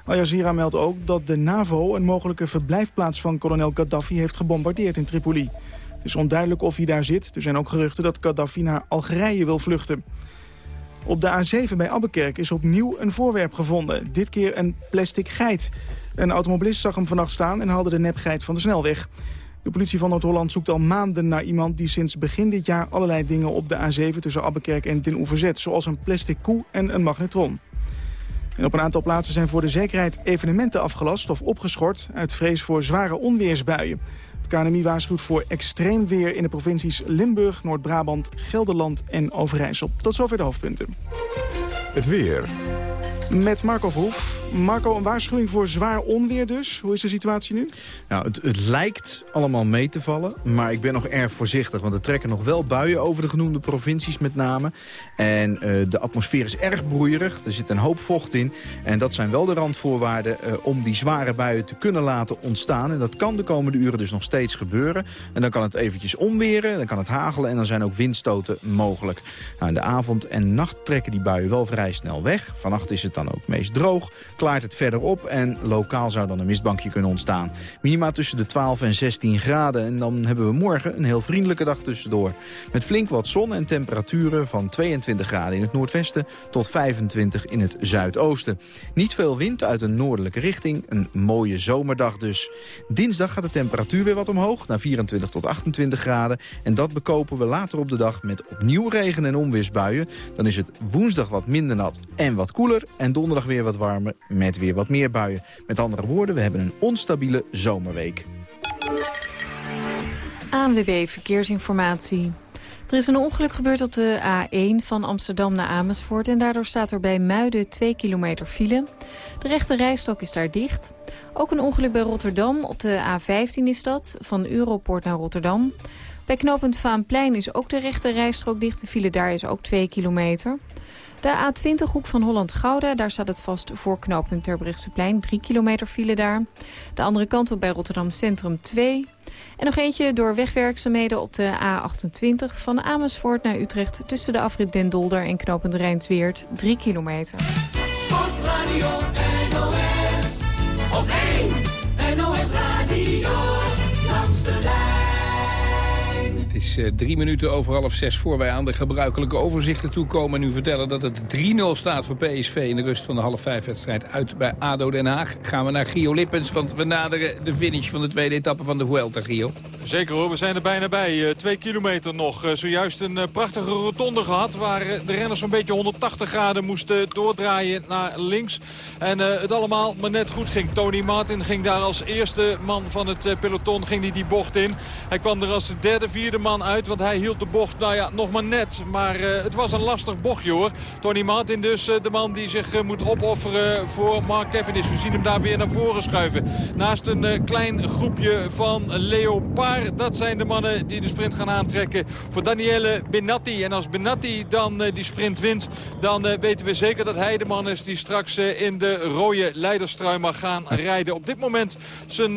Al Jazeera meldt ook dat de NAVO een mogelijke verblijfplaats van kolonel Gaddafi heeft gebombardeerd in Tripoli. Het is onduidelijk of hij daar zit. Er zijn ook geruchten dat Gaddafi naar Algerije wil vluchten. Op de A7 bij Abbekerk is opnieuw een voorwerp gevonden. Dit keer een plastic geit. Een automobilist zag hem vannacht staan en haalde de nepgeit van de snelweg. De politie van Noord-Holland zoekt al maanden naar iemand... die sinds begin dit jaar allerlei dingen op de A7 tussen Abbekerk en Den Oever zet... zoals een plastic koe en een magnetron. Op een aantal plaatsen zijn voor de zekerheid evenementen afgelast of opgeschort... uit vrees voor zware onweersbuien. Het KNMI waarschuwt voor extreem weer in de provincies Limburg, Noord-Brabant, Gelderland en Overijssel. Tot zover de hoofdpunten. Het weer. Met Marco Verhoef. Marco, een waarschuwing voor zwaar onweer dus. Hoe is de situatie nu? Nou, het, het, lijkt allemaal mee te vallen, maar ik ben nog erg voorzichtig. Want er trekken nog wel buien over de genoemde provincies met name. En uh, de atmosfeer is erg broeierig, er zit een hoop vocht in. En dat zijn wel de randvoorwaarden uh, om die zware buien te kunnen laten ontstaan. En dat kan de komende uren dus nog steeds gebeuren. En dan kan het eventjes omweren, dan kan het hagelen en dan zijn ook windstoten mogelijk. Nou, in de avond en nacht trekken die buien wel vrij snel weg. Vannacht is het dan ook meest droog klaart het verder op en lokaal zou dan een mistbankje kunnen ontstaan. Minima tussen de 12 en 16 graden en dan hebben we morgen een heel vriendelijke dag tussendoor. Met flink wat zon en temperaturen van 22 graden in het noordwesten tot 25 in het zuidoosten. Niet veel wind uit een noordelijke richting, een mooie zomerdag dus. Dinsdag gaat de temperatuur weer wat omhoog, naar 24 tot 28 graden. En dat bekopen we later op de dag met opnieuw regen- en onweersbuien. Dan is het woensdag wat minder nat en wat koeler donderdag weer wat warmer met weer wat meer buien. Met andere woorden, we hebben een onstabiele zomerweek. ANWB Verkeersinformatie. Er is een ongeluk gebeurd op de A1 van Amsterdam naar Amersfoort... en daardoor staat er bij Muiden 2 kilometer file. De rechte rijstok is daar dicht. Ook een ongeluk bij Rotterdam, op de A15 is dat, van Europoort naar Rotterdam. Bij knooppunt Vaanplein is ook de rechte rijstrook dicht. De file daar is ook 2 kilometer. De A20 hoek van Holland-Gouda, daar staat het vast voor knooppunt Terbrechtseplein. 3 kilometer file daar. De andere kant op bij Rotterdam Centrum 2. En nog eentje door wegwerkzaamheden op de A28 van Amersfoort naar Utrecht... tussen de afrit Den Dolder en knooppunt Rijnsweert. 3 kilometer. Sportradio is uh, drie minuten over half zes voor wij aan de gebruikelijke overzichten toekomen. En u vertellen dat het 3-0 staat voor PSV in de rust van de half vijf wedstrijd uit bij ADO Den Haag. Gaan we naar Gio Lippens, want we naderen de finish van de tweede etappe van de Vuelta, Gio. Zeker hoor, we zijn er bijna bij. Uh, twee kilometer nog. Uh, zojuist een prachtige rotonde gehad waar de renners zo'n beetje 180 graden moesten doordraaien naar links. En het allemaal maar net goed ging. Tony Martin ging daar als eerste man van het peloton ging die, die bocht in. Hij kwam er als de derde, vierde man uit. Want hij hield de bocht, nou ja, nog maar net. Maar uh, het was een lastig bochtje hoor. Tony Martin dus uh, de man die zich uh, moet opofferen voor Mark Cavendish. We zien hem daar weer naar voren schuiven. Naast een klein groepje van Leopard. Dat zijn de mannen die de sprint gaan aantrekken voor Daniele Benatti. En als Benatti dan die sprint wint, dan weten we zeker dat hij de man is die straks in de rode leiderstrui mag gaan rijden. Op dit moment zijn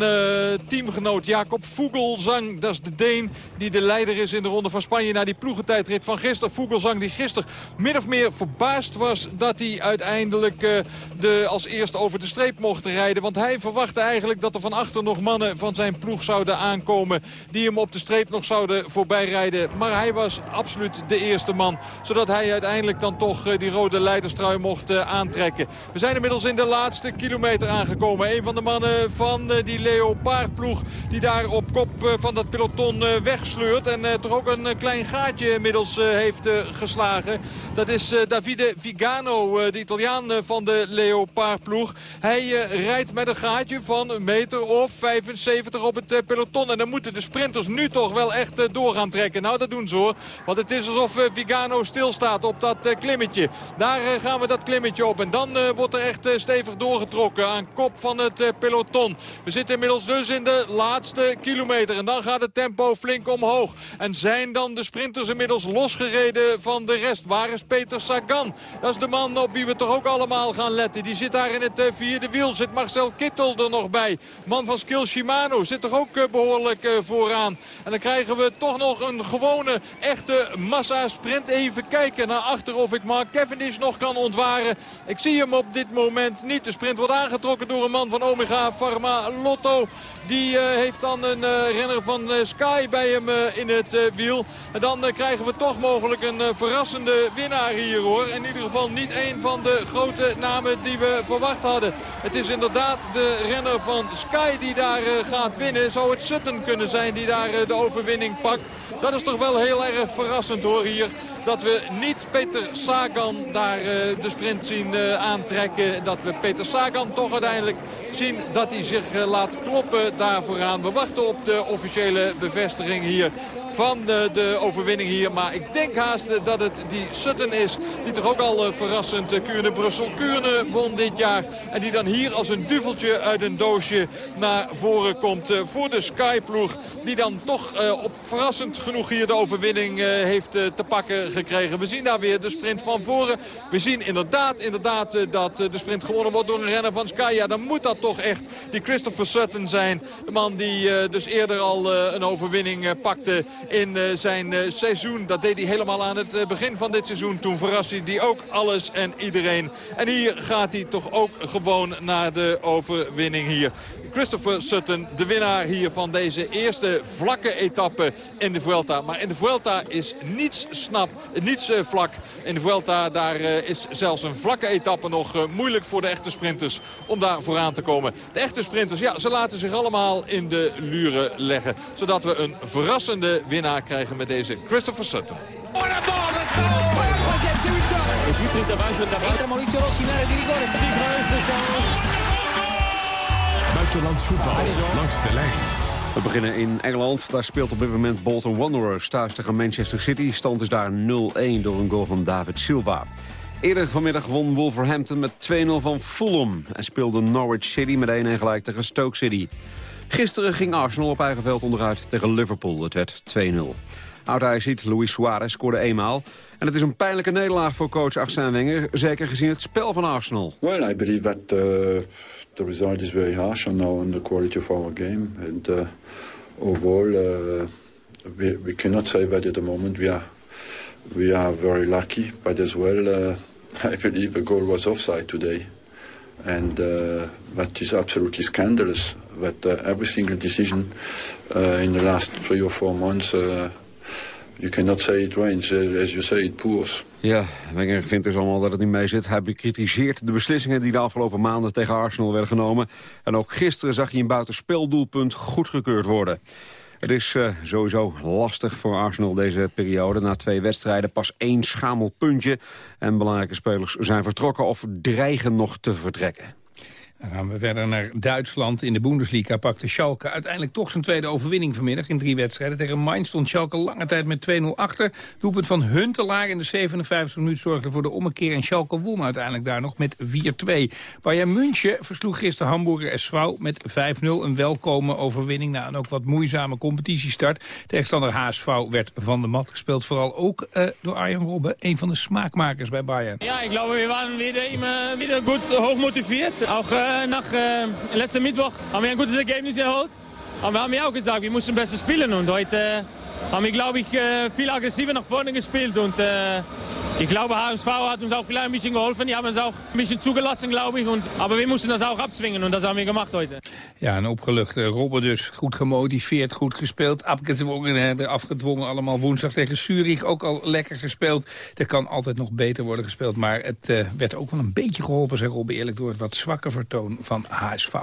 teamgenoot Jacob Vogelsang, dat is de Deen die de leider is in de ronde van Spanje na die ploegentijdrit van gisteren. Vogelsang die gisteren min of meer verbaasd was dat hij uiteindelijk uh, de, als eerste over de streep mocht rijden. Want hij verwachtte eigenlijk dat er van achter nog mannen van zijn ploeg zouden aankomen. Die hem op de streep nog zouden voorbijrijden. Maar hij was absoluut de eerste man. Zodat hij uiteindelijk dan toch uh, die rode leiderstrui mocht uh, aantrekken. We zijn inmiddels in de laatste kilometer aangekomen. Een van de mannen van die Leopard-ploeg die daar op kop van dat peloton wegsleurt. En toch ook een klein gaatje inmiddels heeft geslagen. Dat is Davide Vigano, de Italiaan van de Leopard-ploeg. Hij rijdt met een gaatje van een meter of 75 op het peloton. En dan moeten de sprinters nu toch wel echt door gaan trekken. Nou, dat doen ze hoor. Want het is alsof Vigano stilstaat op dat klimmetje. Daar gaan we dat klimmetje op. En dan wordt er echt stevig doorgetrokken aan kop van het peloton. We zitten inmiddels dus in de laatste kilometer. En dan gaat het tempo flink omhoog. En zijn dan de sprinters inmiddels losgereden van de rest. Waar is Peter Sagan? Dat is de man op wie we toch ook allemaal gaan letten. Die zit daar in het uh, vierde wiel. Zit Marcel Kittel er nog bij. Man van Skill Shimano zit er ook uh, behoorlijk uh, vooraan. En dan krijgen we toch nog een gewone echte massa sprint. Even kijken naar achter of ik Mark Cavendish nog kan ontwaren. Ik zie hem op dit moment niet. De sprint wordt aangetrokken door een man van Omega Pharma Lotto. Die heeft dan een renner van Sky bij hem in het wiel. En dan krijgen we toch mogelijk een verrassende winnaar hier hoor. In ieder geval niet een van de grote namen die we verwacht hadden. Het is inderdaad de renner van Sky die daar gaat winnen. Zou het Sutton kunnen zijn die daar de overwinning pakt. Dat is toch wel heel erg verrassend hoor hier dat we niet Peter Sagan daar uh, de sprint zien uh, aantrekken. Dat we Peter Sagan toch uiteindelijk zien dat hij zich uh, laat kloppen daar vooraan. We wachten op de officiële bevestiging hier van de, de overwinning hier. Maar ik denk haast dat het die Sutton is. Die toch ook al verrassend Kuurne Brussel Kuurne won dit jaar. En die dan hier als een duveltje uit een doosje naar voren komt voor de Skyploeg. Die dan toch op verrassend genoeg hier de overwinning heeft te pakken gekregen. We zien daar weer de sprint van voren. We zien inderdaad, inderdaad dat de sprint gewonnen wordt door een renner van Sky. Ja, dan moet dat toch echt die Christopher Sutton zijn. De man die dus eerder al een overwinning pakte in zijn seizoen. Dat deed hij helemaal aan het begin van dit seizoen. Toen verraste hij ook alles en iedereen. En hier gaat hij toch ook gewoon naar de overwinning hier. Christopher Sutton, de winnaar hier van deze eerste vlakke etappe in de Vuelta. Maar in de Vuelta is niets snap, niets uh, vlak. In de Vuelta daar uh, is zelfs een vlakke etappe nog uh, moeilijk voor de echte sprinters om daar vooraan te komen. De echte sprinters, ja, ze laten zich allemaal in de luren leggen. Zodat we een verrassende winnaar krijgen met deze Christopher Sutton. Buitenlands voetbal langs de lijn. We beginnen in Engeland. Daar speelt op dit moment Bolton Wanderers thuis tegen Manchester City. Stand is daar 0-1 door een goal van David Silva. Eerder vanmiddag won Wolverhampton met 2-0 van Fulham. En speelde Norwich City met 1-1 gelijk tegen Stoke City. Gisteren ging Arsenal op eigen veld onderuit tegen Liverpool. Het werd 2-0. oud ziet Luis Suarez scoorde eenmaal. En het is een pijnlijke nederlaag voor coach Arsène Wenger. Zeker gezien het spel van Arsenal. Well, I believe that... Uh the result is very harsh on, our, on the quality of our game. And uh, overall, uh, we, we cannot say that at the moment. We are we are very lucky, but as well, uh, I believe the goal was offside today, and uh, that is absolutely scandalous. That uh, every single decision uh, in the last three or four months. You cannot say it rains, as you say it pours. Ja, Wenger vindt dus allemaal dat het niet mee zit. Hij bekritiseert de beslissingen die de afgelopen maanden tegen Arsenal werden genomen. En ook gisteren zag hij een buitenspeldoelpunt goedgekeurd worden. Het is uh, sowieso lastig voor Arsenal deze periode. Na twee wedstrijden pas één schamel puntje. En belangrijke spelers zijn vertrokken of dreigen nog te vertrekken. Dan gaan we verder naar Duitsland. In de Bundesliga pakte Schalke uiteindelijk toch zijn tweede overwinning vanmiddag in drie wedstrijden. Tegen Mainz stond Schalke lange tijd met 2-0 achter. Doelpunt van Huntelaar in de 57 minuut zorgde voor de ommekeer. En Schalke won uiteindelijk daar nog met 4-2. Bayern München versloeg gisteren Hamburger SV met 5-0. Een welkome overwinning na een ook wat moeizame competitiestart. Tegenstander HSV werd van de mat gespeeld. Vooral ook uh, door Arjen Robben, een van de smaakmakers bij Bayern. Ja, ik geloof we waren weer, immer, wieder gut hoch motiviert. Äh, nach äh, letzten Mittwoch haben wir ein gutes Ergebnis geholt. Aber wir haben ja auch gesagt, wir mussten besser spielen. Und heute äh, haben wir, glaube ich, viel aggressiver nach vorne gespielt. Und ich glaube, HSV hat uns auch vielleicht ein bisschen geholfen. Die haben uns auch ein bisschen zugelassen, glaube ich. Und, aber wir mussten das auch abzwingen und das haben wir gemacht heute. Ja, een opgeluchte Robben dus. Goed gemotiveerd, goed gespeeld. Afgedwongen, afgedwongen allemaal woensdag tegen Zurich. Ook al lekker gespeeld. Er kan altijd nog beter worden gespeeld. Maar het uh, werd ook wel een beetje geholpen, zei Robben eerlijk, door het wat zwakke vertoon van HSV.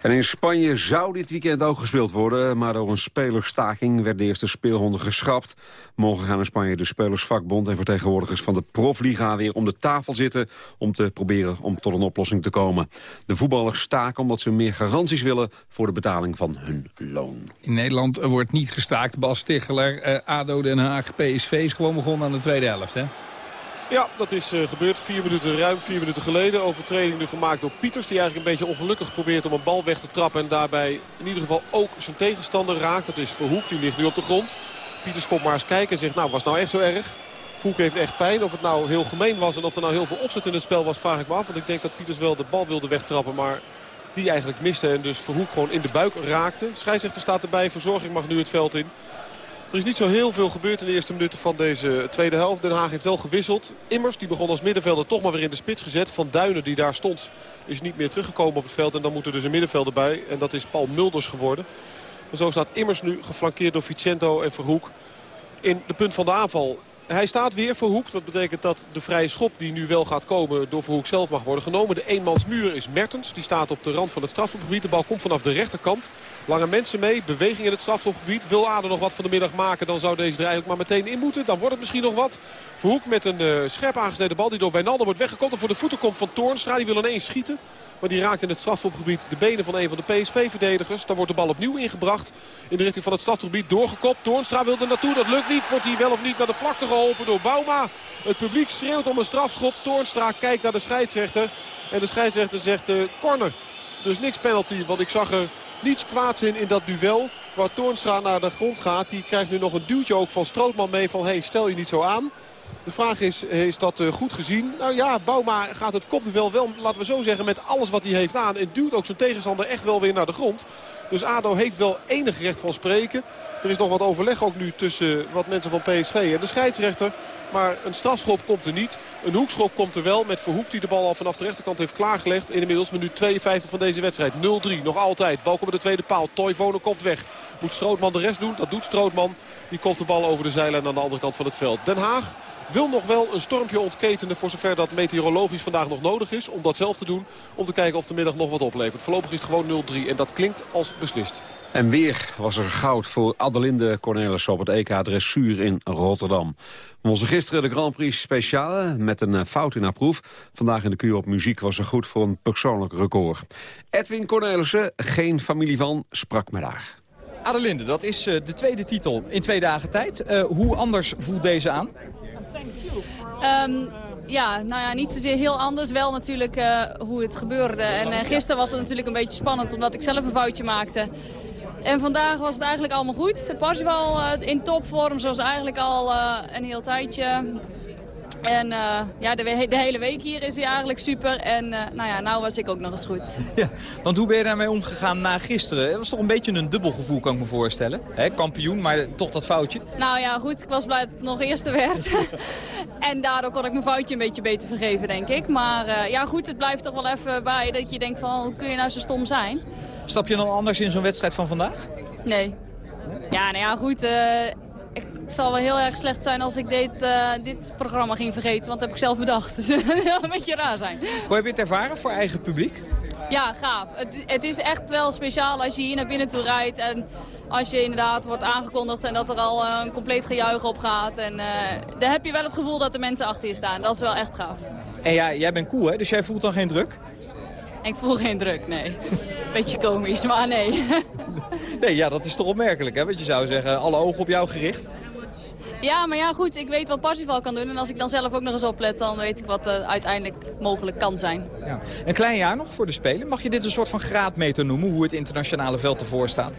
En in Spanje zou dit weekend ook gespeeld worden... maar door een spelerstaking werd de eerste speelronde geschrapt. Morgen gaan in Spanje de Spelersvakbond en vertegenwoordigers van de Profliga... weer om de tafel zitten om te proberen om tot een oplossing te komen. De voetballers staken omdat ze meer garanties willen... voor de betaling van hun loon. In Nederland wordt niet gestaakt. Bas Ticheler, eh, ADO Den Haag, PSV is gewoon begonnen aan de tweede helft, hè? Ja, dat is uh, gebeurd. Vier minuten, ruim vier minuten geleden. Overtreding nu gemaakt door Pieters. Die eigenlijk een beetje ongelukkig probeert om een bal weg te trappen. En daarbij in ieder geval ook zijn tegenstander raakt. Dat is Verhoek. Die ligt nu op de grond. Pieters komt maar eens kijken en zegt nou was nou echt zo erg? Verhoek heeft echt pijn. Of het nou heel gemeen was en of er nou heel veel opzet in het spel was vraag ik me af. Want ik denk dat Pieters wel de bal wilde wegtrappen. Maar die eigenlijk miste en dus Verhoek gewoon in de buik raakte. Scheidsrechter staat erbij. Verzorging mag nu het veld in. Er is niet zo heel veel gebeurd in de eerste minuten van deze tweede helft. Den Haag heeft wel gewisseld. Immers, die begon als middenvelder toch maar weer in de spits gezet. Van Duinen, die daar stond, is niet meer teruggekomen op het veld. En dan moet er dus een middenvelder bij. En dat is Paul Mulders geworden. En zo staat Immers nu geflankeerd door Vicento en Verhoek in de punt van de aanval. Hij staat weer voor Hoek. Dat betekent dat de vrije schop die nu wel gaat komen door Verhoek zelf mag worden genomen. De eenmansmuur is Mertens. Die staat op de rand van het strafschopgebied. De bal komt vanaf de rechterkant. Lange mensen mee. Beweging in het strafschopgebied. Wil Ader nog wat van de middag maken. Dan zou deze er eigenlijk maar meteen in moeten. Dan wordt het misschien nog wat. Verhoek met een uh, scherp aangesneden bal die door Wijnaldum wordt weggekomen. En voor de voeten komt van Toornstra. Die wil ineens schieten. Maar die raakt in het strafschopgebied de benen van een van de PSV-verdedigers. Dan wordt de bal opnieuw ingebracht in de richting van het strafschopgebied. Doorgekopt. Toornstra wil er naartoe. Dat lukt niet. Wordt hij wel of niet naar de vlakte geholpen door Bauma. Het publiek schreeuwt om een strafschop. Toornstra kijkt naar de scheidsrechter. En de scheidsrechter zegt uh, corner. Dus niks penalty. Want ik zag er niets kwaads in in dat duel. Waar Toornstra naar de grond gaat. Die krijgt nu nog een duwtje ook van Strootman mee. Van hey, stel je niet zo aan. De vraag is, is dat eh, goed gezien? Nou ja, Bouma gaat het kopduel wel, laten we zo zeggen, met alles wat hij heeft aan. En duwt ook zijn tegenstander echt wel weer naar de grond. Dus ADO heeft wel enig recht van spreken. Er is nog wat overleg ook nu tussen wat mensen van PSV en de scheidsrechter. Maar een strafschop komt er niet. Een hoekschop komt er wel met Verhoek die de bal al vanaf de rechterkant heeft klaargelegd. In inmiddels minuut 52 van deze wedstrijd. 0-3 nog altijd. Bal komt de tweede paal. Toivonen komt weg. Moet Strootman de rest doen? Dat doet Strootman. Die komt de bal over de zijlijn aan de andere kant van het veld. Den Haag wil nog wel een stormpje ontketenen voor zover dat meteorologisch vandaag nog nodig is. Om dat zelf te doen. Om te kijken of de middag nog wat oplevert. Voorlopig is het gewoon 0-3 en dat klinkt als beslist. En weer was er goud voor Adelinde Cornelis op het EK Dressuur in Rotterdam. Onze gisteren de Grand Prix speciale met een fout in haar proef. Vandaag in de kuur op muziek was er goed voor een persoonlijk record. Edwin Cornelissen, geen familie van, sprak met haar. Adelinde, dat is de tweede titel in twee dagen tijd. Uh, hoe anders voelt deze aan? Um, ja, nou ja, niet zozeer heel anders. Wel natuurlijk uh, hoe het gebeurde. En uh, gisteren was het natuurlijk een beetje spannend omdat ik zelf een foutje maakte. En vandaag was het eigenlijk allemaal goed. Parsifal uh, in topvorm zoals eigenlijk al een heel tijdje. En uh, ja, de, de, hele week hier is hij eigenlijk super. En uh, nou ja, nou was ik ook nog eens goed. Ja, want hoe ben je daarmee omgegaan na gisteren? Het was toch een beetje een dubbel gevoel, kan ik me voorstellen. Kampioen, maar toch dat foutje. Nou ja, goed. Ik was blij dat het nog eerste werd. en daardoor kon ik mijn foutje een beetje beter vergeven, denk ik. Maar uh, ja, goed, het blijft toch wel even bij dat je denkt van, hoe kun je nou zo stom zijn? Stap je dan anders in zo'n wedstrijd van vandaag? Nee. Ja, nou ja, goed het zal wel heel erg slecht zijn als ik dit, uh, dit programma ging vergeten. Want dat heb ik zelf bedacht. Dus dat zou een beetje raar zijn. Hoe heb je het ervaren voor eigen publiek? Ja, gaaf. Het, het, is echt wel speciaal als je hier naar binnen toe rijdt. En als je inderdaad wordt aangekondigd en dat er al uh, een compleet gejuich op gaat. En uh, dan heb je wel het gevoel dat de mensen achter je staan. Dat is wel echt gaaf. En ja, jij bent cool hè, dus jij voelt dan geen druk? Ik voel geen druk, nee. Beetje komisch, maar nee. Nee, ja, dat is toch opmerkelijk, hè? Want je zou zeggen, alle ogen op jou gericht. Ja, maar ja, goed, ik weet wat Parsifal kan doen. En als ik dan zelf ook nog eens oplet, dan weet ik wat uh, uiteindelijk mogelijk kan zijn. Ja. Een klein jaar nog voor de Spelen. Mag je dit een soort van graadmeter noemen, hoe het internationale veld ervoor staat?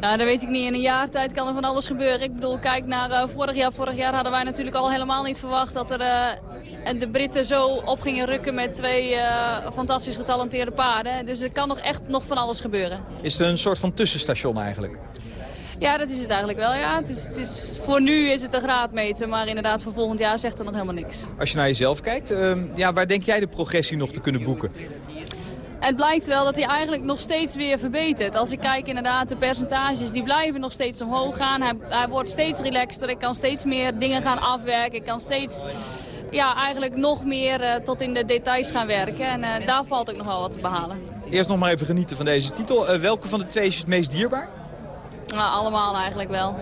Nou, dat weet ik niet. In een jaar tijd kan er van alles gebeuren. Ik bedoel, kijk naar uh, vorig jaar. Vorig jaar hadden wij natuurlijk al helemaal niet verwacht dat er, uh, de Britten zo op gingen rukken met twee uh, fantastisch getalenteerde paarden. Dus er kan nog echt nog van alles gebeuren. Is het een soort van tussenstation eigenlijk? Ja, dat is het eigenlijk wel. Ja. Het is, het is, voor nu is het een graadmeter, maar inderdaad voor volgend jaar zegt er nog helemaal niks. Als je naar jezelf kijkt, ja, waar denk jij de progressie nog te kunnen boeken? Het blijkt wel dat hij eigenlijk nog steeds weer verbetert. Als ik kijk inderdaad, de percentages die blijven nog steeds omhoog gaan. Hij, hij wordt steeds relaxter, ik kan steeds meer dingen gaan afwerken. Ik kan steeds ja, eigenlijk nog meer uh, tot in de details gaan werken. En uh, daar valt ook nog wel wat te behalen. Eerst nog maar even genieten van deze titel. Uh, welke van de twee is het meest dierbaar? Nou, allemaal eigenlijk wel.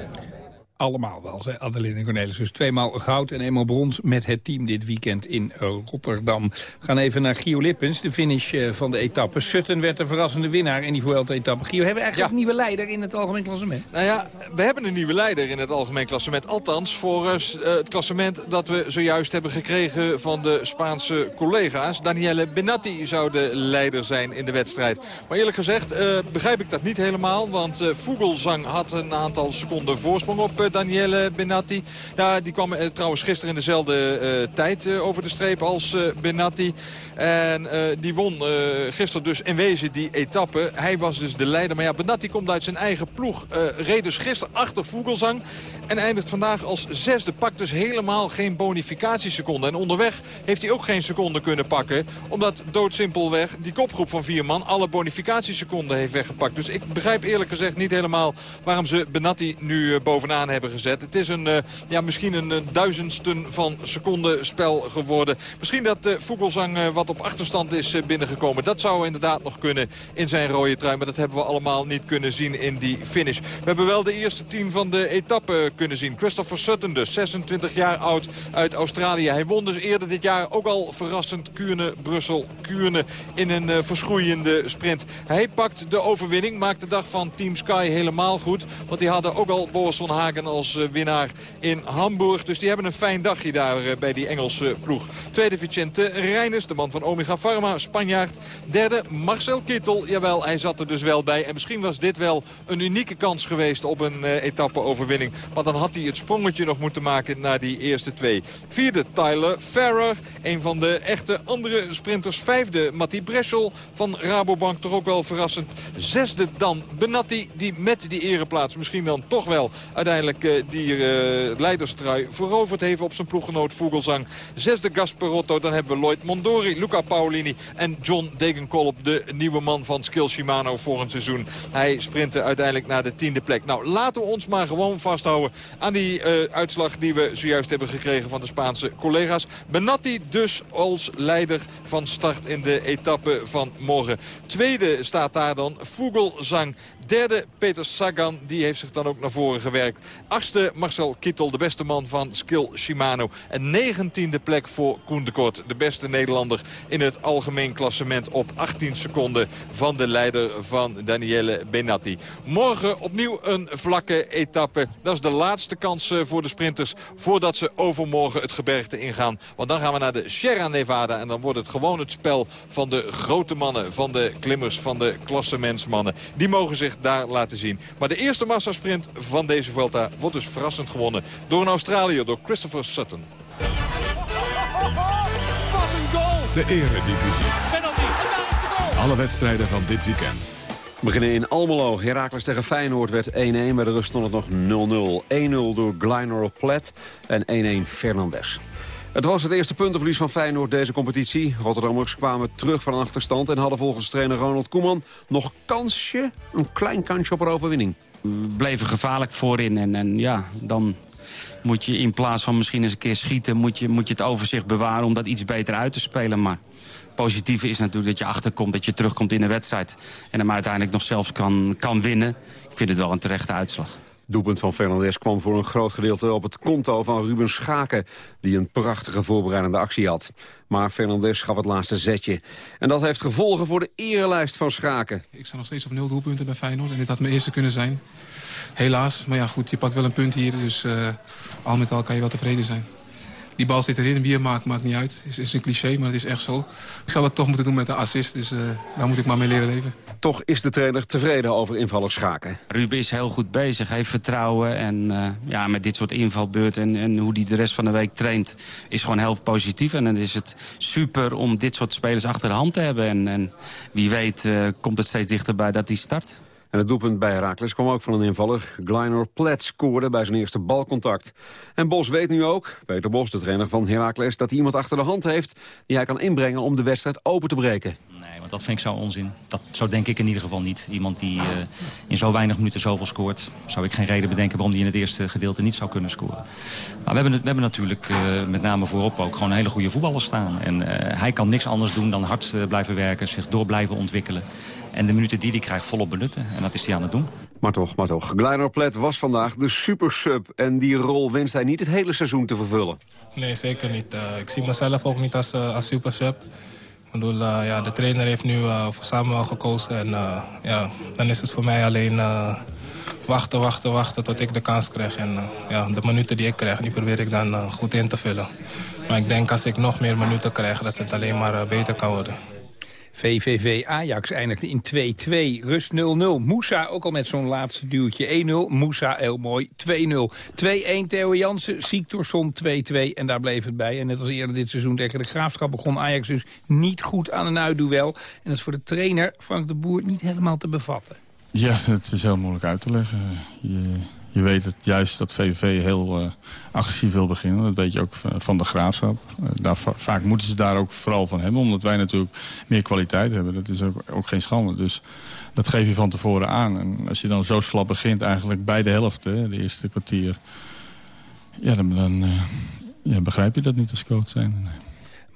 Allemaal wel, zei Adeline Cornelis. Dus tweemaal goud en eenmaal brons met het team dit weekend in Rotterdam. We gaan even naar Gio Lippens, de finish van de etappe. Sutton werd de verrassende winnaar in die Vuelta-etappe. Gio, hebben we eigenlijk ja. een nieuwe leider in het algemeen klassement? Nou ja, we hebben een nieuwe leider in het algemeen klassement. Althans, voor uh, het klassement dat we zojuist hebben gekregen van de Spaanse collega's. Daniele Benatti zou de leider zijn in de wedstrijd. Maar eerlijk gezegd uh, begrijp ik dat niet helemaal. Want uh, Vogelsang had een aantal seconden voorsprong op Daniele Benatti. Ja, die kwam uh, trouwens gisteren in dezelfde uh, tijd over de streep als Benatti. En die won gisteren dus in wezen die etappe. Hij was dus de leider. Maar ja, Benatti komt uit zijn eigen ploeg. reed dus gisteren achter Vogelsang. En eindigt vandaag als zesde. Pakt dus helemaal geen bonificatieseconde. En onderweg heeft hij ook geen seconde kunnen pakken. Omdat doodsimpelweg die kopgroep van vier man alle bonificatieseconden heeft weggepakt. Dus ik begrijp eerlijk gezegd niet helemaal waarom ze Benatti nu bovenaan hebben gezet. Het is een, uh, ja, misschien een uh, duizendsten van seconde spel geworden. Misschien dat Vogelsang wat op achterstand is binnengekomen. Dat zou inderdaad nog kunnen in zijn rode trui. Maar dat hebben we allemaal niet kunnen zien in die finish. We hebben wel de eerste team van de etappe kunnen zien. Christopher Sutton dus, 26 jaar oud uit Australië. Hij won dus eerder dit jaar ook al verrassend Kuurne, Brussel, Kuurne in een verschroeiende sprint. Hij pakt de overwinning, maakt de dag van Team Sky helemaal goed. Want die hadden ook al Boris van Hagen als winnaar in Hamburg. Dus die hebben een fijn dagje daar bij die Engelse ploeg. Tweede Vicente Reines, de man van Omega Pharma, Spanjaard. Derde Marcel Kittel, jawel, hij zat er dus wel bij. En misschien was dit wel een unieke kans geweest op een uh, etappe-overwinning. Want dan had hij het sprongetje nog moeten maken naar die eerste twee. Vierde Tyler Ferrer, een van de echte andere sprinters. Vijfde Matti Breschel van Rabobank, toch ook wel verrassend. Zesde dan Benatti, die met die ereplaats misschien dan toch wel uiteindelijk die uh, leiderstrui veroverd heeft op zijn ploeggenoot Vogelsang. Zesde Gasperotto, dan hebben we Lloyd Mondori, Luca Paolini en John Degenkolb, de nieuwe man van Skill Shimano voor een seizoen. Hij sprintte uiteindelijk naar de tiende plek. Nou, laten we ons maar gewoon vasthouden aan die uh, uitslag die we zojuist hebben gekregen van de Spaanse collega's. Benatti dus als leider van start in de etappe van morgen. Tweede staat daar dan Vogelsang. Derde Peter Sagan, die heeft zich dan ook naar voren gewerkt. Achtste Marcel Kittel, de beste man van Skill Shimano. En negentiende plek voor Koen de Kort, de beste Nederlander in het algemeen klassement op 18 seconden van de leider van Daniele Benatti. Morgen opnieuw een vlakke etappe. Dat is de laatste kans voor de sprinters voordat ze overmorgen het gebergte ingaan. Want dan gaan we naar de Sierra Nevada en dan wordt het gewoon het spel van de grote mannen, van de klimmers, van de klassementsmannen. Die mogen zich daar laten zien. Maar de eerste massasprint van deze Vuelta wordt dus verrassend gewonnen door een Australiër, door Christopher Sutton. Wat een goal! De eredivisie. Penalty. Alle wedstrijden van dit weekend. We beginnen in Almelo. Heracles tegen Feyenoord werd 1-1. Bij de rust stond het nog 0-0. 1-0 door Glynor Plet en 1-1 Fernandes. Het was het eerste puntenverlies van Feyenoord deze competitie. Rotterdammers kwamen terug van een achterstand... en hadden volgens trainer Ronald Koeman nog kansje, een klein kansje op een overwinning. We bleven gevaarlijk voorin en, en ja, dan moet je in plaats van misschien eens een keer schieten... moet je, moet je het overzicht bewaren om dat iets beter uit te spelen. Maar positieve is natuurlijk dat je achterkomt, dat je terugkomt in de wedstrijd. En hem uiteindelijk nog zelfs kan, kan winnen. Ik vind het wel een terechte uitslag. Doelpunt van Fernandes kwam voor een groot gedeelte op het konto van Ruben Schaken... die een prachtige voorbereidende actie had. Maar Fernandes gaf het laatste zetje. En dat heeft gevolgen voor de erelijst van Schaken. Ik sta nog steeds op nul doelpunten bij Feyenoord en dit had mijn eerste kunnen zijn. Helaas, maar ja goed, je pakt wel een punt hier, dus uh, al met al kan je wel tevreden zijn. Die bal zit erin, wie hem maakt, maakt niet uit. Het is, is, een cliché, maar het is echt zo. Ik zal het toch moeten doen met de assist, dus uh, daar moet ik maar mee leren leven. Toch is de trainer tevreden over invaller Schaken. Ruben is heel goed bezig, hij heeft vertrouwen. En uh, ja, met dit soort invalbeurten en, en hoe hij de rest van de week traint... is gewoon heel positief. En dan is het super om dit soort spelers achter de hand te hebben. En, en wie weet uh, komt het steeds dichterbij dat hij start. En het doelpunt bij Herakles kwam ook van een invaller. Glynor Plet scoorde bij zijn eerste balcontact. En Bos weet nu ook, Peter Bos, de trainer van Herakles... dat hij iemand achter de hand heeft die hij kan inbrengen om de wedstrijd open te breken. Nee, want dat vind ik zo onzin. Dat, zo denk ik in ieder geval niet. Iemand die uh, in zo weinig minuten zoveel scoort... zou ik geen reden bedenken waarom die in het eerste gedeelte niet zou kunnen scoren. Maar we hebben, we hebben natuurlijk uh, met name voorop ook gewoon hele goede voetballers staan. En uh, hij kan niks anders doen dan hard blijven werken, zich door blijven ontwikkelen. En de minuten die hij krijgt volop benutten. En dat is hij aan het doen. Maar toch, maar toch. Glynor Plet was vandaag de supersub. En die rol wenst hij niet het hele seizoen te vervullen. Nee, zeker niet. Uh, ik zie mezelf ook niet als, uh, als supersub. Ik bedoel, uh, ja, de trainer heeft nu voor Samuel gekozen. En ja, dan is het voor mij alleen wachten, wachten, wachten tot ik de kans krijg. En ja, de minuten die ik krijg, die probeer ik dan goed in te vullen. Maar ik denk als ik nog meer minuten krijg, dat het alleen maar beter kan worden. VVV Ajax eindigde in 2-2. Rust 0-0. Moussa ook al met zo'n laatste duwtje 1-0. Moussa heel mooi 2-0. 2-1 Theo Jansen, Siektorson 2-2. En daar bleef het bij. En net als eerder dit seizoen tegen de Graafschap begon Ajax dus niet goed aan een uitduel. En dat is voor de trainer Frank de Boer niet helemaal te bevatten. Ja, dat is heel moeilijk uit te leggen. Je weet het juist dat VVV heel uh, agressief wil beginnen. Dat weet je ook van de graafschap. Uh, daar, vaak moeten ze daar ook vooral van hebben. Omdat wij natuurlijk meer kwaliteit hebben. Dat is ook, geen schande. Dus dat geef je van tevoren aan. En als je dan zo slap begint eigenlijk bij de helft, de eerste kwartier... Ja, dan, begrijp je dat niet als coach zijn. Nee.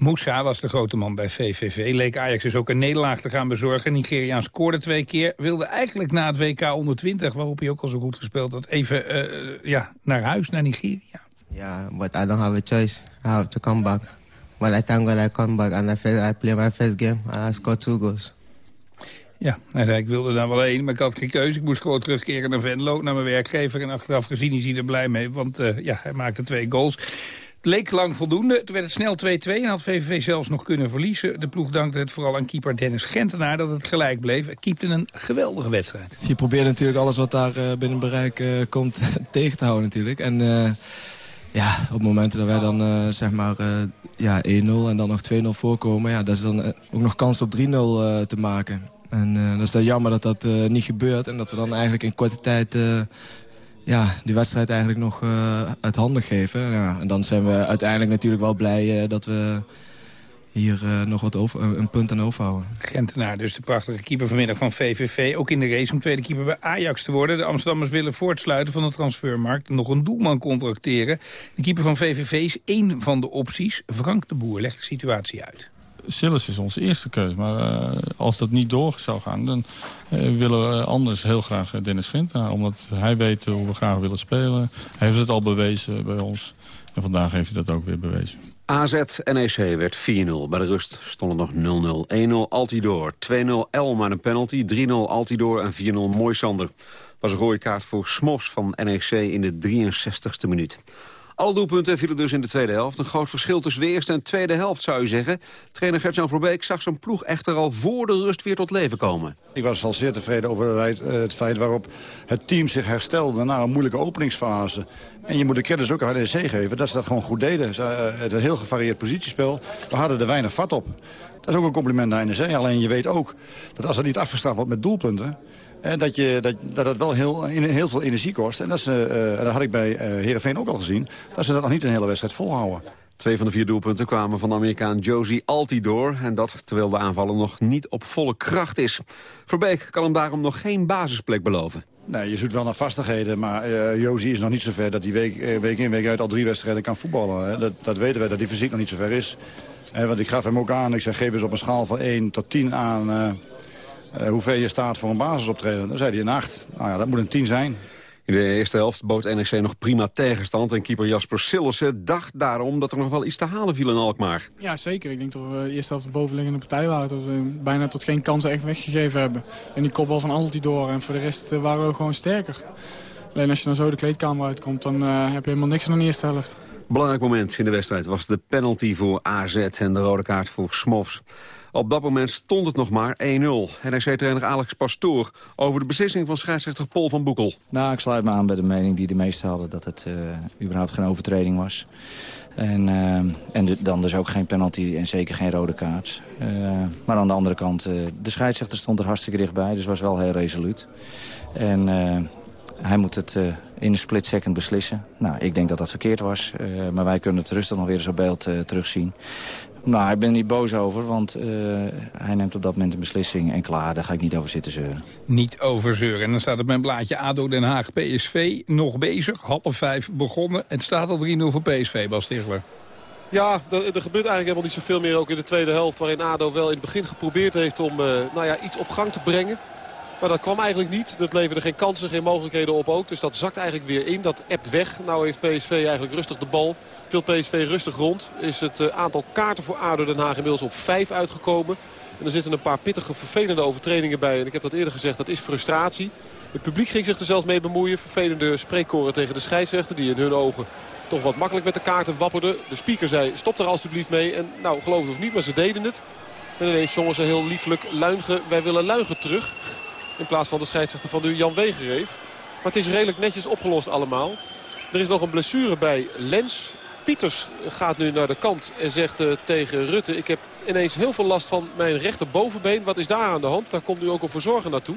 Moussa was de grote man bij VVV. Leek Ajax dus ook een nederlaag te gaan bezorgen. Nigeriaan scoorde twee keer. Wilde eigenlijk na het WK onder 20, waarop hij ook al zo goed gespeeld had... even uh, ja, naar huis, naar Nigeria. Ja, yeah, but I don't have a choice. I have to come back. Well, I thank God I come back and I, first, I play my first game I scored two goals. Ja, hij zei, ik wilde daar wel heen, maar ik had geen keuze. Ik moest gewoon terugkeren naar Venlo, naar mijn werkgever. En achteraf gezien is hij er blij mee, want uh, ja, hij maakte twee goals. Leek lang voldoende. Toen werd het snel 2-2 en had VVV zelfs nog kunnen verliezen. De ploeg dankte het vooral aan keeper Dennis Gentenaar dat het gelijk bleef. Hij keepte een geweldige wedstrijd. Je probeert natuurlijk alles wat daar uh, binnen bereik uh, komt tegen te houden natuurlijk. En uh, ja, op momenten dat wij dan uh, zeg maar ja, 1-0 en dan nog 2-0 voorkomen... Ja, dat is dan ook nog kans op 3-0 te maken. En dat is dan jammer dat dat niet gebeurt. En dat we dan eigenlijk in korte tijd ja, die wedstrijd eigenlijk nog uh, uit handen geven. Ja, en dan zijn we uiteindelijk natuurlijk wel blij uh, dat we hier uh, nog wat over, een punt aan overhouden. Gentenaar, dus de prachtige keeper vanmiddag van VVV. Ook in de race om tweede keeper bij Ajax te worden. De Amsterdammers willen voortsluiten van de transfermarkt. Nog een doelman contracteren. De keeper van VVV is één van de opties. Frank de Boer legt de situatie uit. Sillis is onze eerste keuze. Maar uh, als dat niet door zou gaan, dan uh, willen we anders heel graag Dennis Gintner. Omdat hij weet hoe we graag willen spelen. Hij heeft het al bewezen bij ons. En vandaag heeft hij dat ook weer bewezen. AZ-NEC werd 4-0. Bij de rust stond het nog 0-0. 1-0 Altidoor, 2-0 Elma een penalty, 3-0 Altidoor en 4-0 Moisander. was een rode kaart voor Smos van NEC in de 63ste minuut. Alle doelpunten vielen dus in de tweede helft. Een groot verschil tussen de eerste en tweede helft, zou je zeggen. Trainer Gert-Jan Verbeek zag zijn ploeg echter al voor de rust weer tot leven komen. Ik was al zeer tevreden over het feit waarop het team zich herstelde... na een moeilijke openingsfase. En je moet de credits ook aan NEC geven dat ze dat gewoon goed deden. Ze, uh, het een heel gevarieerd positiespel. We hadden er weinig vat op. Dat is ook een compliment naar NEC. Alleen je weet ook dat als het niet afgestraft wordt met doelpunten... En dat, je, dat, dat het wel heel, heel veel energie kost. En dat, ze, uh, dat had ik bij uh, Heerenveen ook al gezien. Dat ze dat nog niet een hele wedstrijd volhouden. Twee van de vier doelpunten kwamen van de Amerikaan Josie Altidor. En dat terwijl de aanvallen nog niet op volle kracht is. Verbeek kan hem daarom nog geen basisplek beloven. Nee, je zoekt wel naar vastigheden, maar uh, Josie is nog niet zo ver... dat hij week, week in, week uit al drie wedstrijden kan voetballen. Hè. Dat, dat weten wij, dat hij fysiek nog niet zo ver is. Eh, want ik gaf hem ook aan, ik zeg geef eens op een schaal van 1 tot 10 aan... Uh, hoe ver je staat voor een basisoptreden. Dan zei hij een 8. Nou ja, dat moet een 10 zijn. In de eerste helft bood NEC nog prima tegenstand... en keeper Jasper Sillissen dacht daarom dat er nog wel iets te halen viel in Alkmaar. Ja, zeker. Ik denk dat we de eerste helft de bovenliggende partij waren. Dat we bijna tot geen kansen echt weggegeven hebben. En die kopbal van Altidore. En voor de rest eh, waren we gewoon sterker. Alleen als je dan zo de kleedkamer uitkomt, dan uh, heb je helemaal niks aan de eerste helft. Belangrijk moment in de wedstrijd was de penalty voor AZ en de rode kaart voor Smofs. Op dat moment stond het nog maar 1-0. NEC-trainer Alex Pastoor over de beslissing van scheidsrechter Paul van Boekel. Nou, ik sluit me aan bij de mening die de meesten hadden... dat het uh, überhaupt geen overtreding was. En, uh, en dan dus ook geen penalty en zeker geen rode kaart. Uh, maar aan de andere kant, de scheidsrechter stond er hartstikke dichtbij. Dus was wel heel resoluut. En hij moet het in een split second beslissen. Nou, ik denk dat dat verkeerd was. Maar wij kunnen het rustig nog weer op beeld terugzien. Nou, ik ben er niet boos over, want hij neemt op dat moment een beslissing. En klaar, daar ga ik niet over zitten zeuren. Niet over zeuren. En dan staat op mijn blaadje ADO Den Haag PSV nog bezig. Half vijf begonnen. Het staat al 3-0 voor PSV, Bas Stigler. Ja, er, er, gebeurt eigenlijk helemaal niet zoveel meer ook in de tweede helft. Waarin ADO wel in het begin geprobeerd heeft om nou ja, iets op gang te brengen. Maar dat kwam eigenlijk niet. Dat leverde geen kansen, geen mogelijkheden op ook. Dus dat zakt eigenlijk weer in. Dat ebt weg. Nou heeft PSV eigenlijk rustig de bal. Speelt PSV rustig rond. Is het aantal kaarten voor ADO Den Haag inmiddels op vijf uitgekomen. En er zitten een paar pittige, vervelende overtredingen bij. En ik heb dat eerder gezegd, dat is frustratie. Het publiek ging zich er zelfs mee bemoeien. Vervelende spreekkoren tegen de scheidsrechter. Die in hun ogen toch wat makkelijk met de kaarten wapperde. De speaker zei, stop er alstublieft mee. En nou, geloof het of niet, maar ze deden het. En ineens zongen ze heel lieflijk, luigen, wij willen luigen terug. In plaats van de scheidsrechter van de Jan Wegereef. Maar het is redelijk netjes opgelost allemaal. Er is nog een blessure bij Lens. Pieters gaat nu naar de kant en zegt uh, tegen Rutte... ik heb ineens heel veel last van mijn rechterbovenbeen. Wat is daar aan de hand? Daar komt nu ook een verzorger naartoe.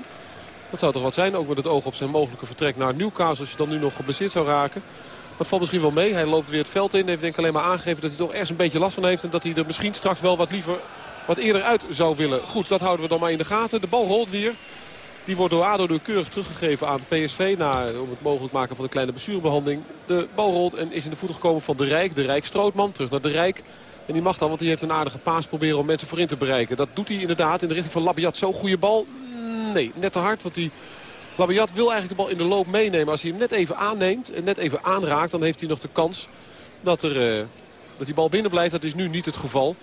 Dat zou toch wat zijn, ook met het oog op zijn mogelijke vertrek naar Newcastle... als je dan nu nog geblesseerd zou raken. Dat valt misschien wel mee. Hij loopt weer het veld in. Heeft denk ik alleen maar aangegeven dat hij toch ergens een beetje last van heeft. En dat hij er misschien straks wel wat liever wat eerder uit zou willen. Goed, dat houden we dan maar in de gaten. De bal rolt weer. Die wordt door ADO keurig teruggegeven aan PSV. Na, om het mogelijk maken van een kleine blessurebehandeling. De bal rolt en is in de voeten gekomen van de Rijk. De Rijk Strootman terug naar de Rijk. En die mag dan, want die heeft een aardige paas proberen om mensen voorin te bereiken. Dat doet hij inderdaad in de richting van Labiat. Zo'n goede bal? Nee, net te hard. Want die Labiat wil eigenlijk de bal in de loop meenemen. Als hij hem net even aanneemt en net even aanraakt... dan heeft hij nog de kans dat, er, uh, dat die bal binnen blijft. Dat is nu niet het geval.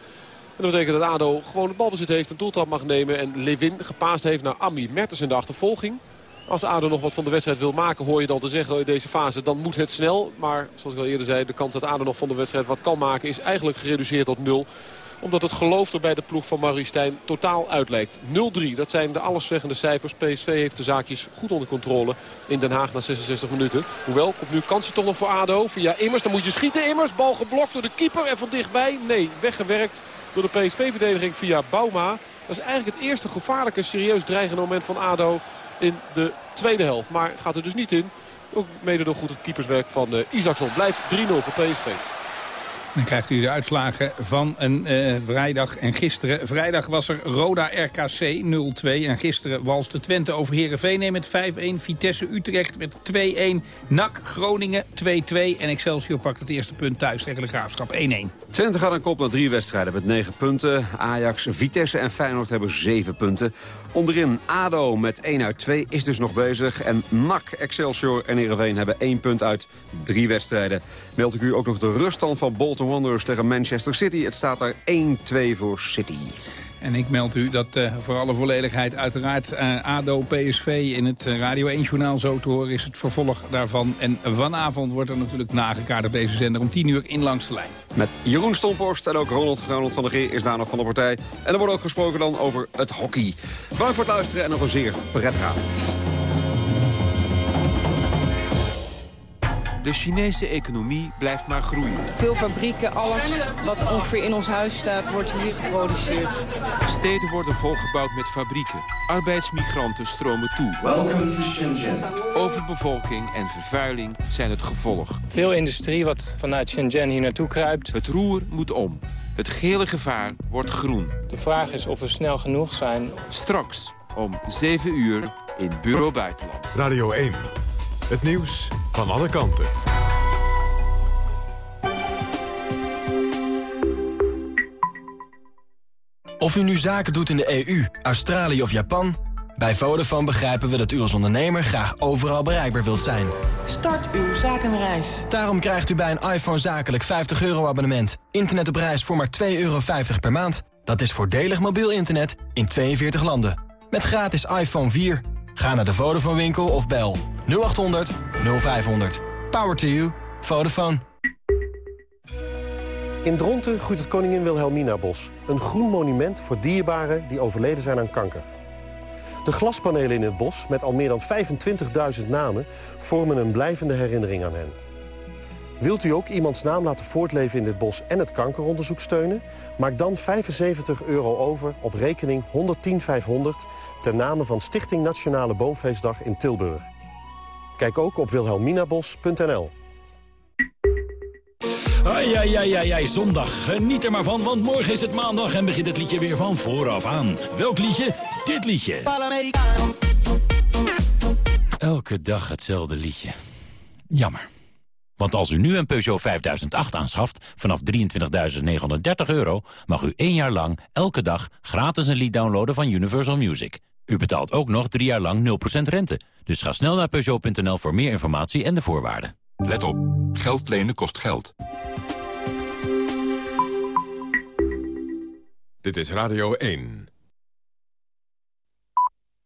Dat betekent dat ADO gewoon de balbezit heeft, een doeltrap mag nemen. En Lewin gepaast heeft naar Ami Mertens in de achtervolging. Als ADO nog wat van de wedstrijd wil maken, hoor je dan te zeggen in deze fase, dan moet het snel. Maar zoals ik al eerder zei, de kans dat ADO nog van de wedstrijd wat kan maken is eigenlijk gereduceerd tot nul omdat het geloof er bij de ploeg van Maurice Stijn totaal uitlijkt. 0-3, dat zijn de alleszeggende cijfers. PSV heeft de zaakjes goed onder controle in Den Haag na 66 minuten. Hoewel, komt nu kansen toch nog voor ADO. Via Immers, dan moet je schieten. Immers, bal geblokt door de keeper en van dichtbij. Nee, weggewerkt door de PSV-verdediging via Bauma. Dat is eigenlijk het eerste gevaarlijke, serieus dreigende moment van ADO in de tweede helft. Maar gaat er dus niet in. Ook mede door goed het keeperswerk van uh. Blijft 3-0 voor PSV. Dan krijgt u de uitslagen van een uh, vrijdag en gisteren. Vrijdag was er Roda RKC 0-2. En gisteren walste Twente over Heerenveen met 5-1. Vitesse Utrecht met 2-1. NAC Groningen 2-2. En Excelsior pakt het eerste punt thuis tegen de Graafschap 1-1. Twente gaat een kop na drie wedstrijden met 9 punten. Ajax, Vitesse en Feyenoord hebben 7 punten. Onderin ADO met 1 uit 2 is dus nog bezig. En NAC, Excelsior en Heerenveen hebben 1 punt uit 3 wedstrijden. Meld ik u ook nog de ruststand van Bolton Wanderers tegen Manchester City. Het staat er 1-2 voor City. En ik meld u dat uh, voor alle volledigheid uiteraard uh, ADO PSV in het Radio 1-journaal zo te horen is het vervolg daarvan. En vanavond wordt er natuurlijk nagekaart op deze zender om 10 uur in langs de lijn. Met Jeroen Stomporst en ook Ronald, Ronald van der Geer is daar nog van de partij. En er wordt ook gesproken dan over het hockey. Bedankt voor het luisteren en nog een zeer prettige avond. De Chinese economie blijft maar groeien. Veel fabrieken, alles wat ongeveer in ons huis staat, wordt hier geproduceerd. Steden worden volgebouwd met fabrieken. Arbeidsmigranten stromen toe. Welcome to Shenzhen. Overbevolking en vervuiling zijn het gevolg. Veel industrie wat vanuit Shenzhen hier naartoe kruipt. Het roer moet om. Het gele gevaar wordt groen. De vraag is of we snel genoeg zijn. Straks om 7 uur in Bureau Buitenland. Radio 1. Het nieuws van alle kanten. Of u nu zaken doet in de EU, Australië of Japan... Bij Vodafone begrijpen we dat u als ondernemer graag overal bereikbaar wilt zijn. Start uw zakenreis. Daarom krijgt u bij een iPhone zakelijk 50 euro abonnement. Internet op reis voor maar 2,50 euro per maand. Dat is voordelig mobiel internet in 42 landen. Met gratis iPhone 4. Ga naar de Vodafone winkel of bel 0800 0500. Power to you. Vodafone. In Dronten groeit het Koningin Wilhelmina Bos. Een groen monument voor dierbaren die overleden zijn aan kanker. De glaspanelen in het bos, met al meer dan 25.000 namen... vormen een blijvende herinnering aan hen. Wilt u ook iemands naam laten voortleven in dit bos en het kankeronderzoek steunen? Maak dan 75 euro over op rekening 110500... ten name van Stichting Nationale Boomfeestdag in Tilburg. Kijk ook op wilhelminabos.nl. Ai, ai, ai, ai, ai, zondag. Geniet er maar van, want morgen is het maandag en begint het liedje weer van vooraf aan. Welk liedje? Dit liedje. Elke dag hetzelfde liedje. Jammer. Want als u nu een Peugeot 5008 aanschaft vanaf 23.930 euro... mag u één jaar lang elke dag gratis een lied downloaden van Universal Music. U betaalt ook nog drie jaar lang 0% rente. Dus ga snel naar Peugeot.nl voor meer informatie en de voorwaarden. Let op. Geld lenen kost geld. Dit is Radio 1.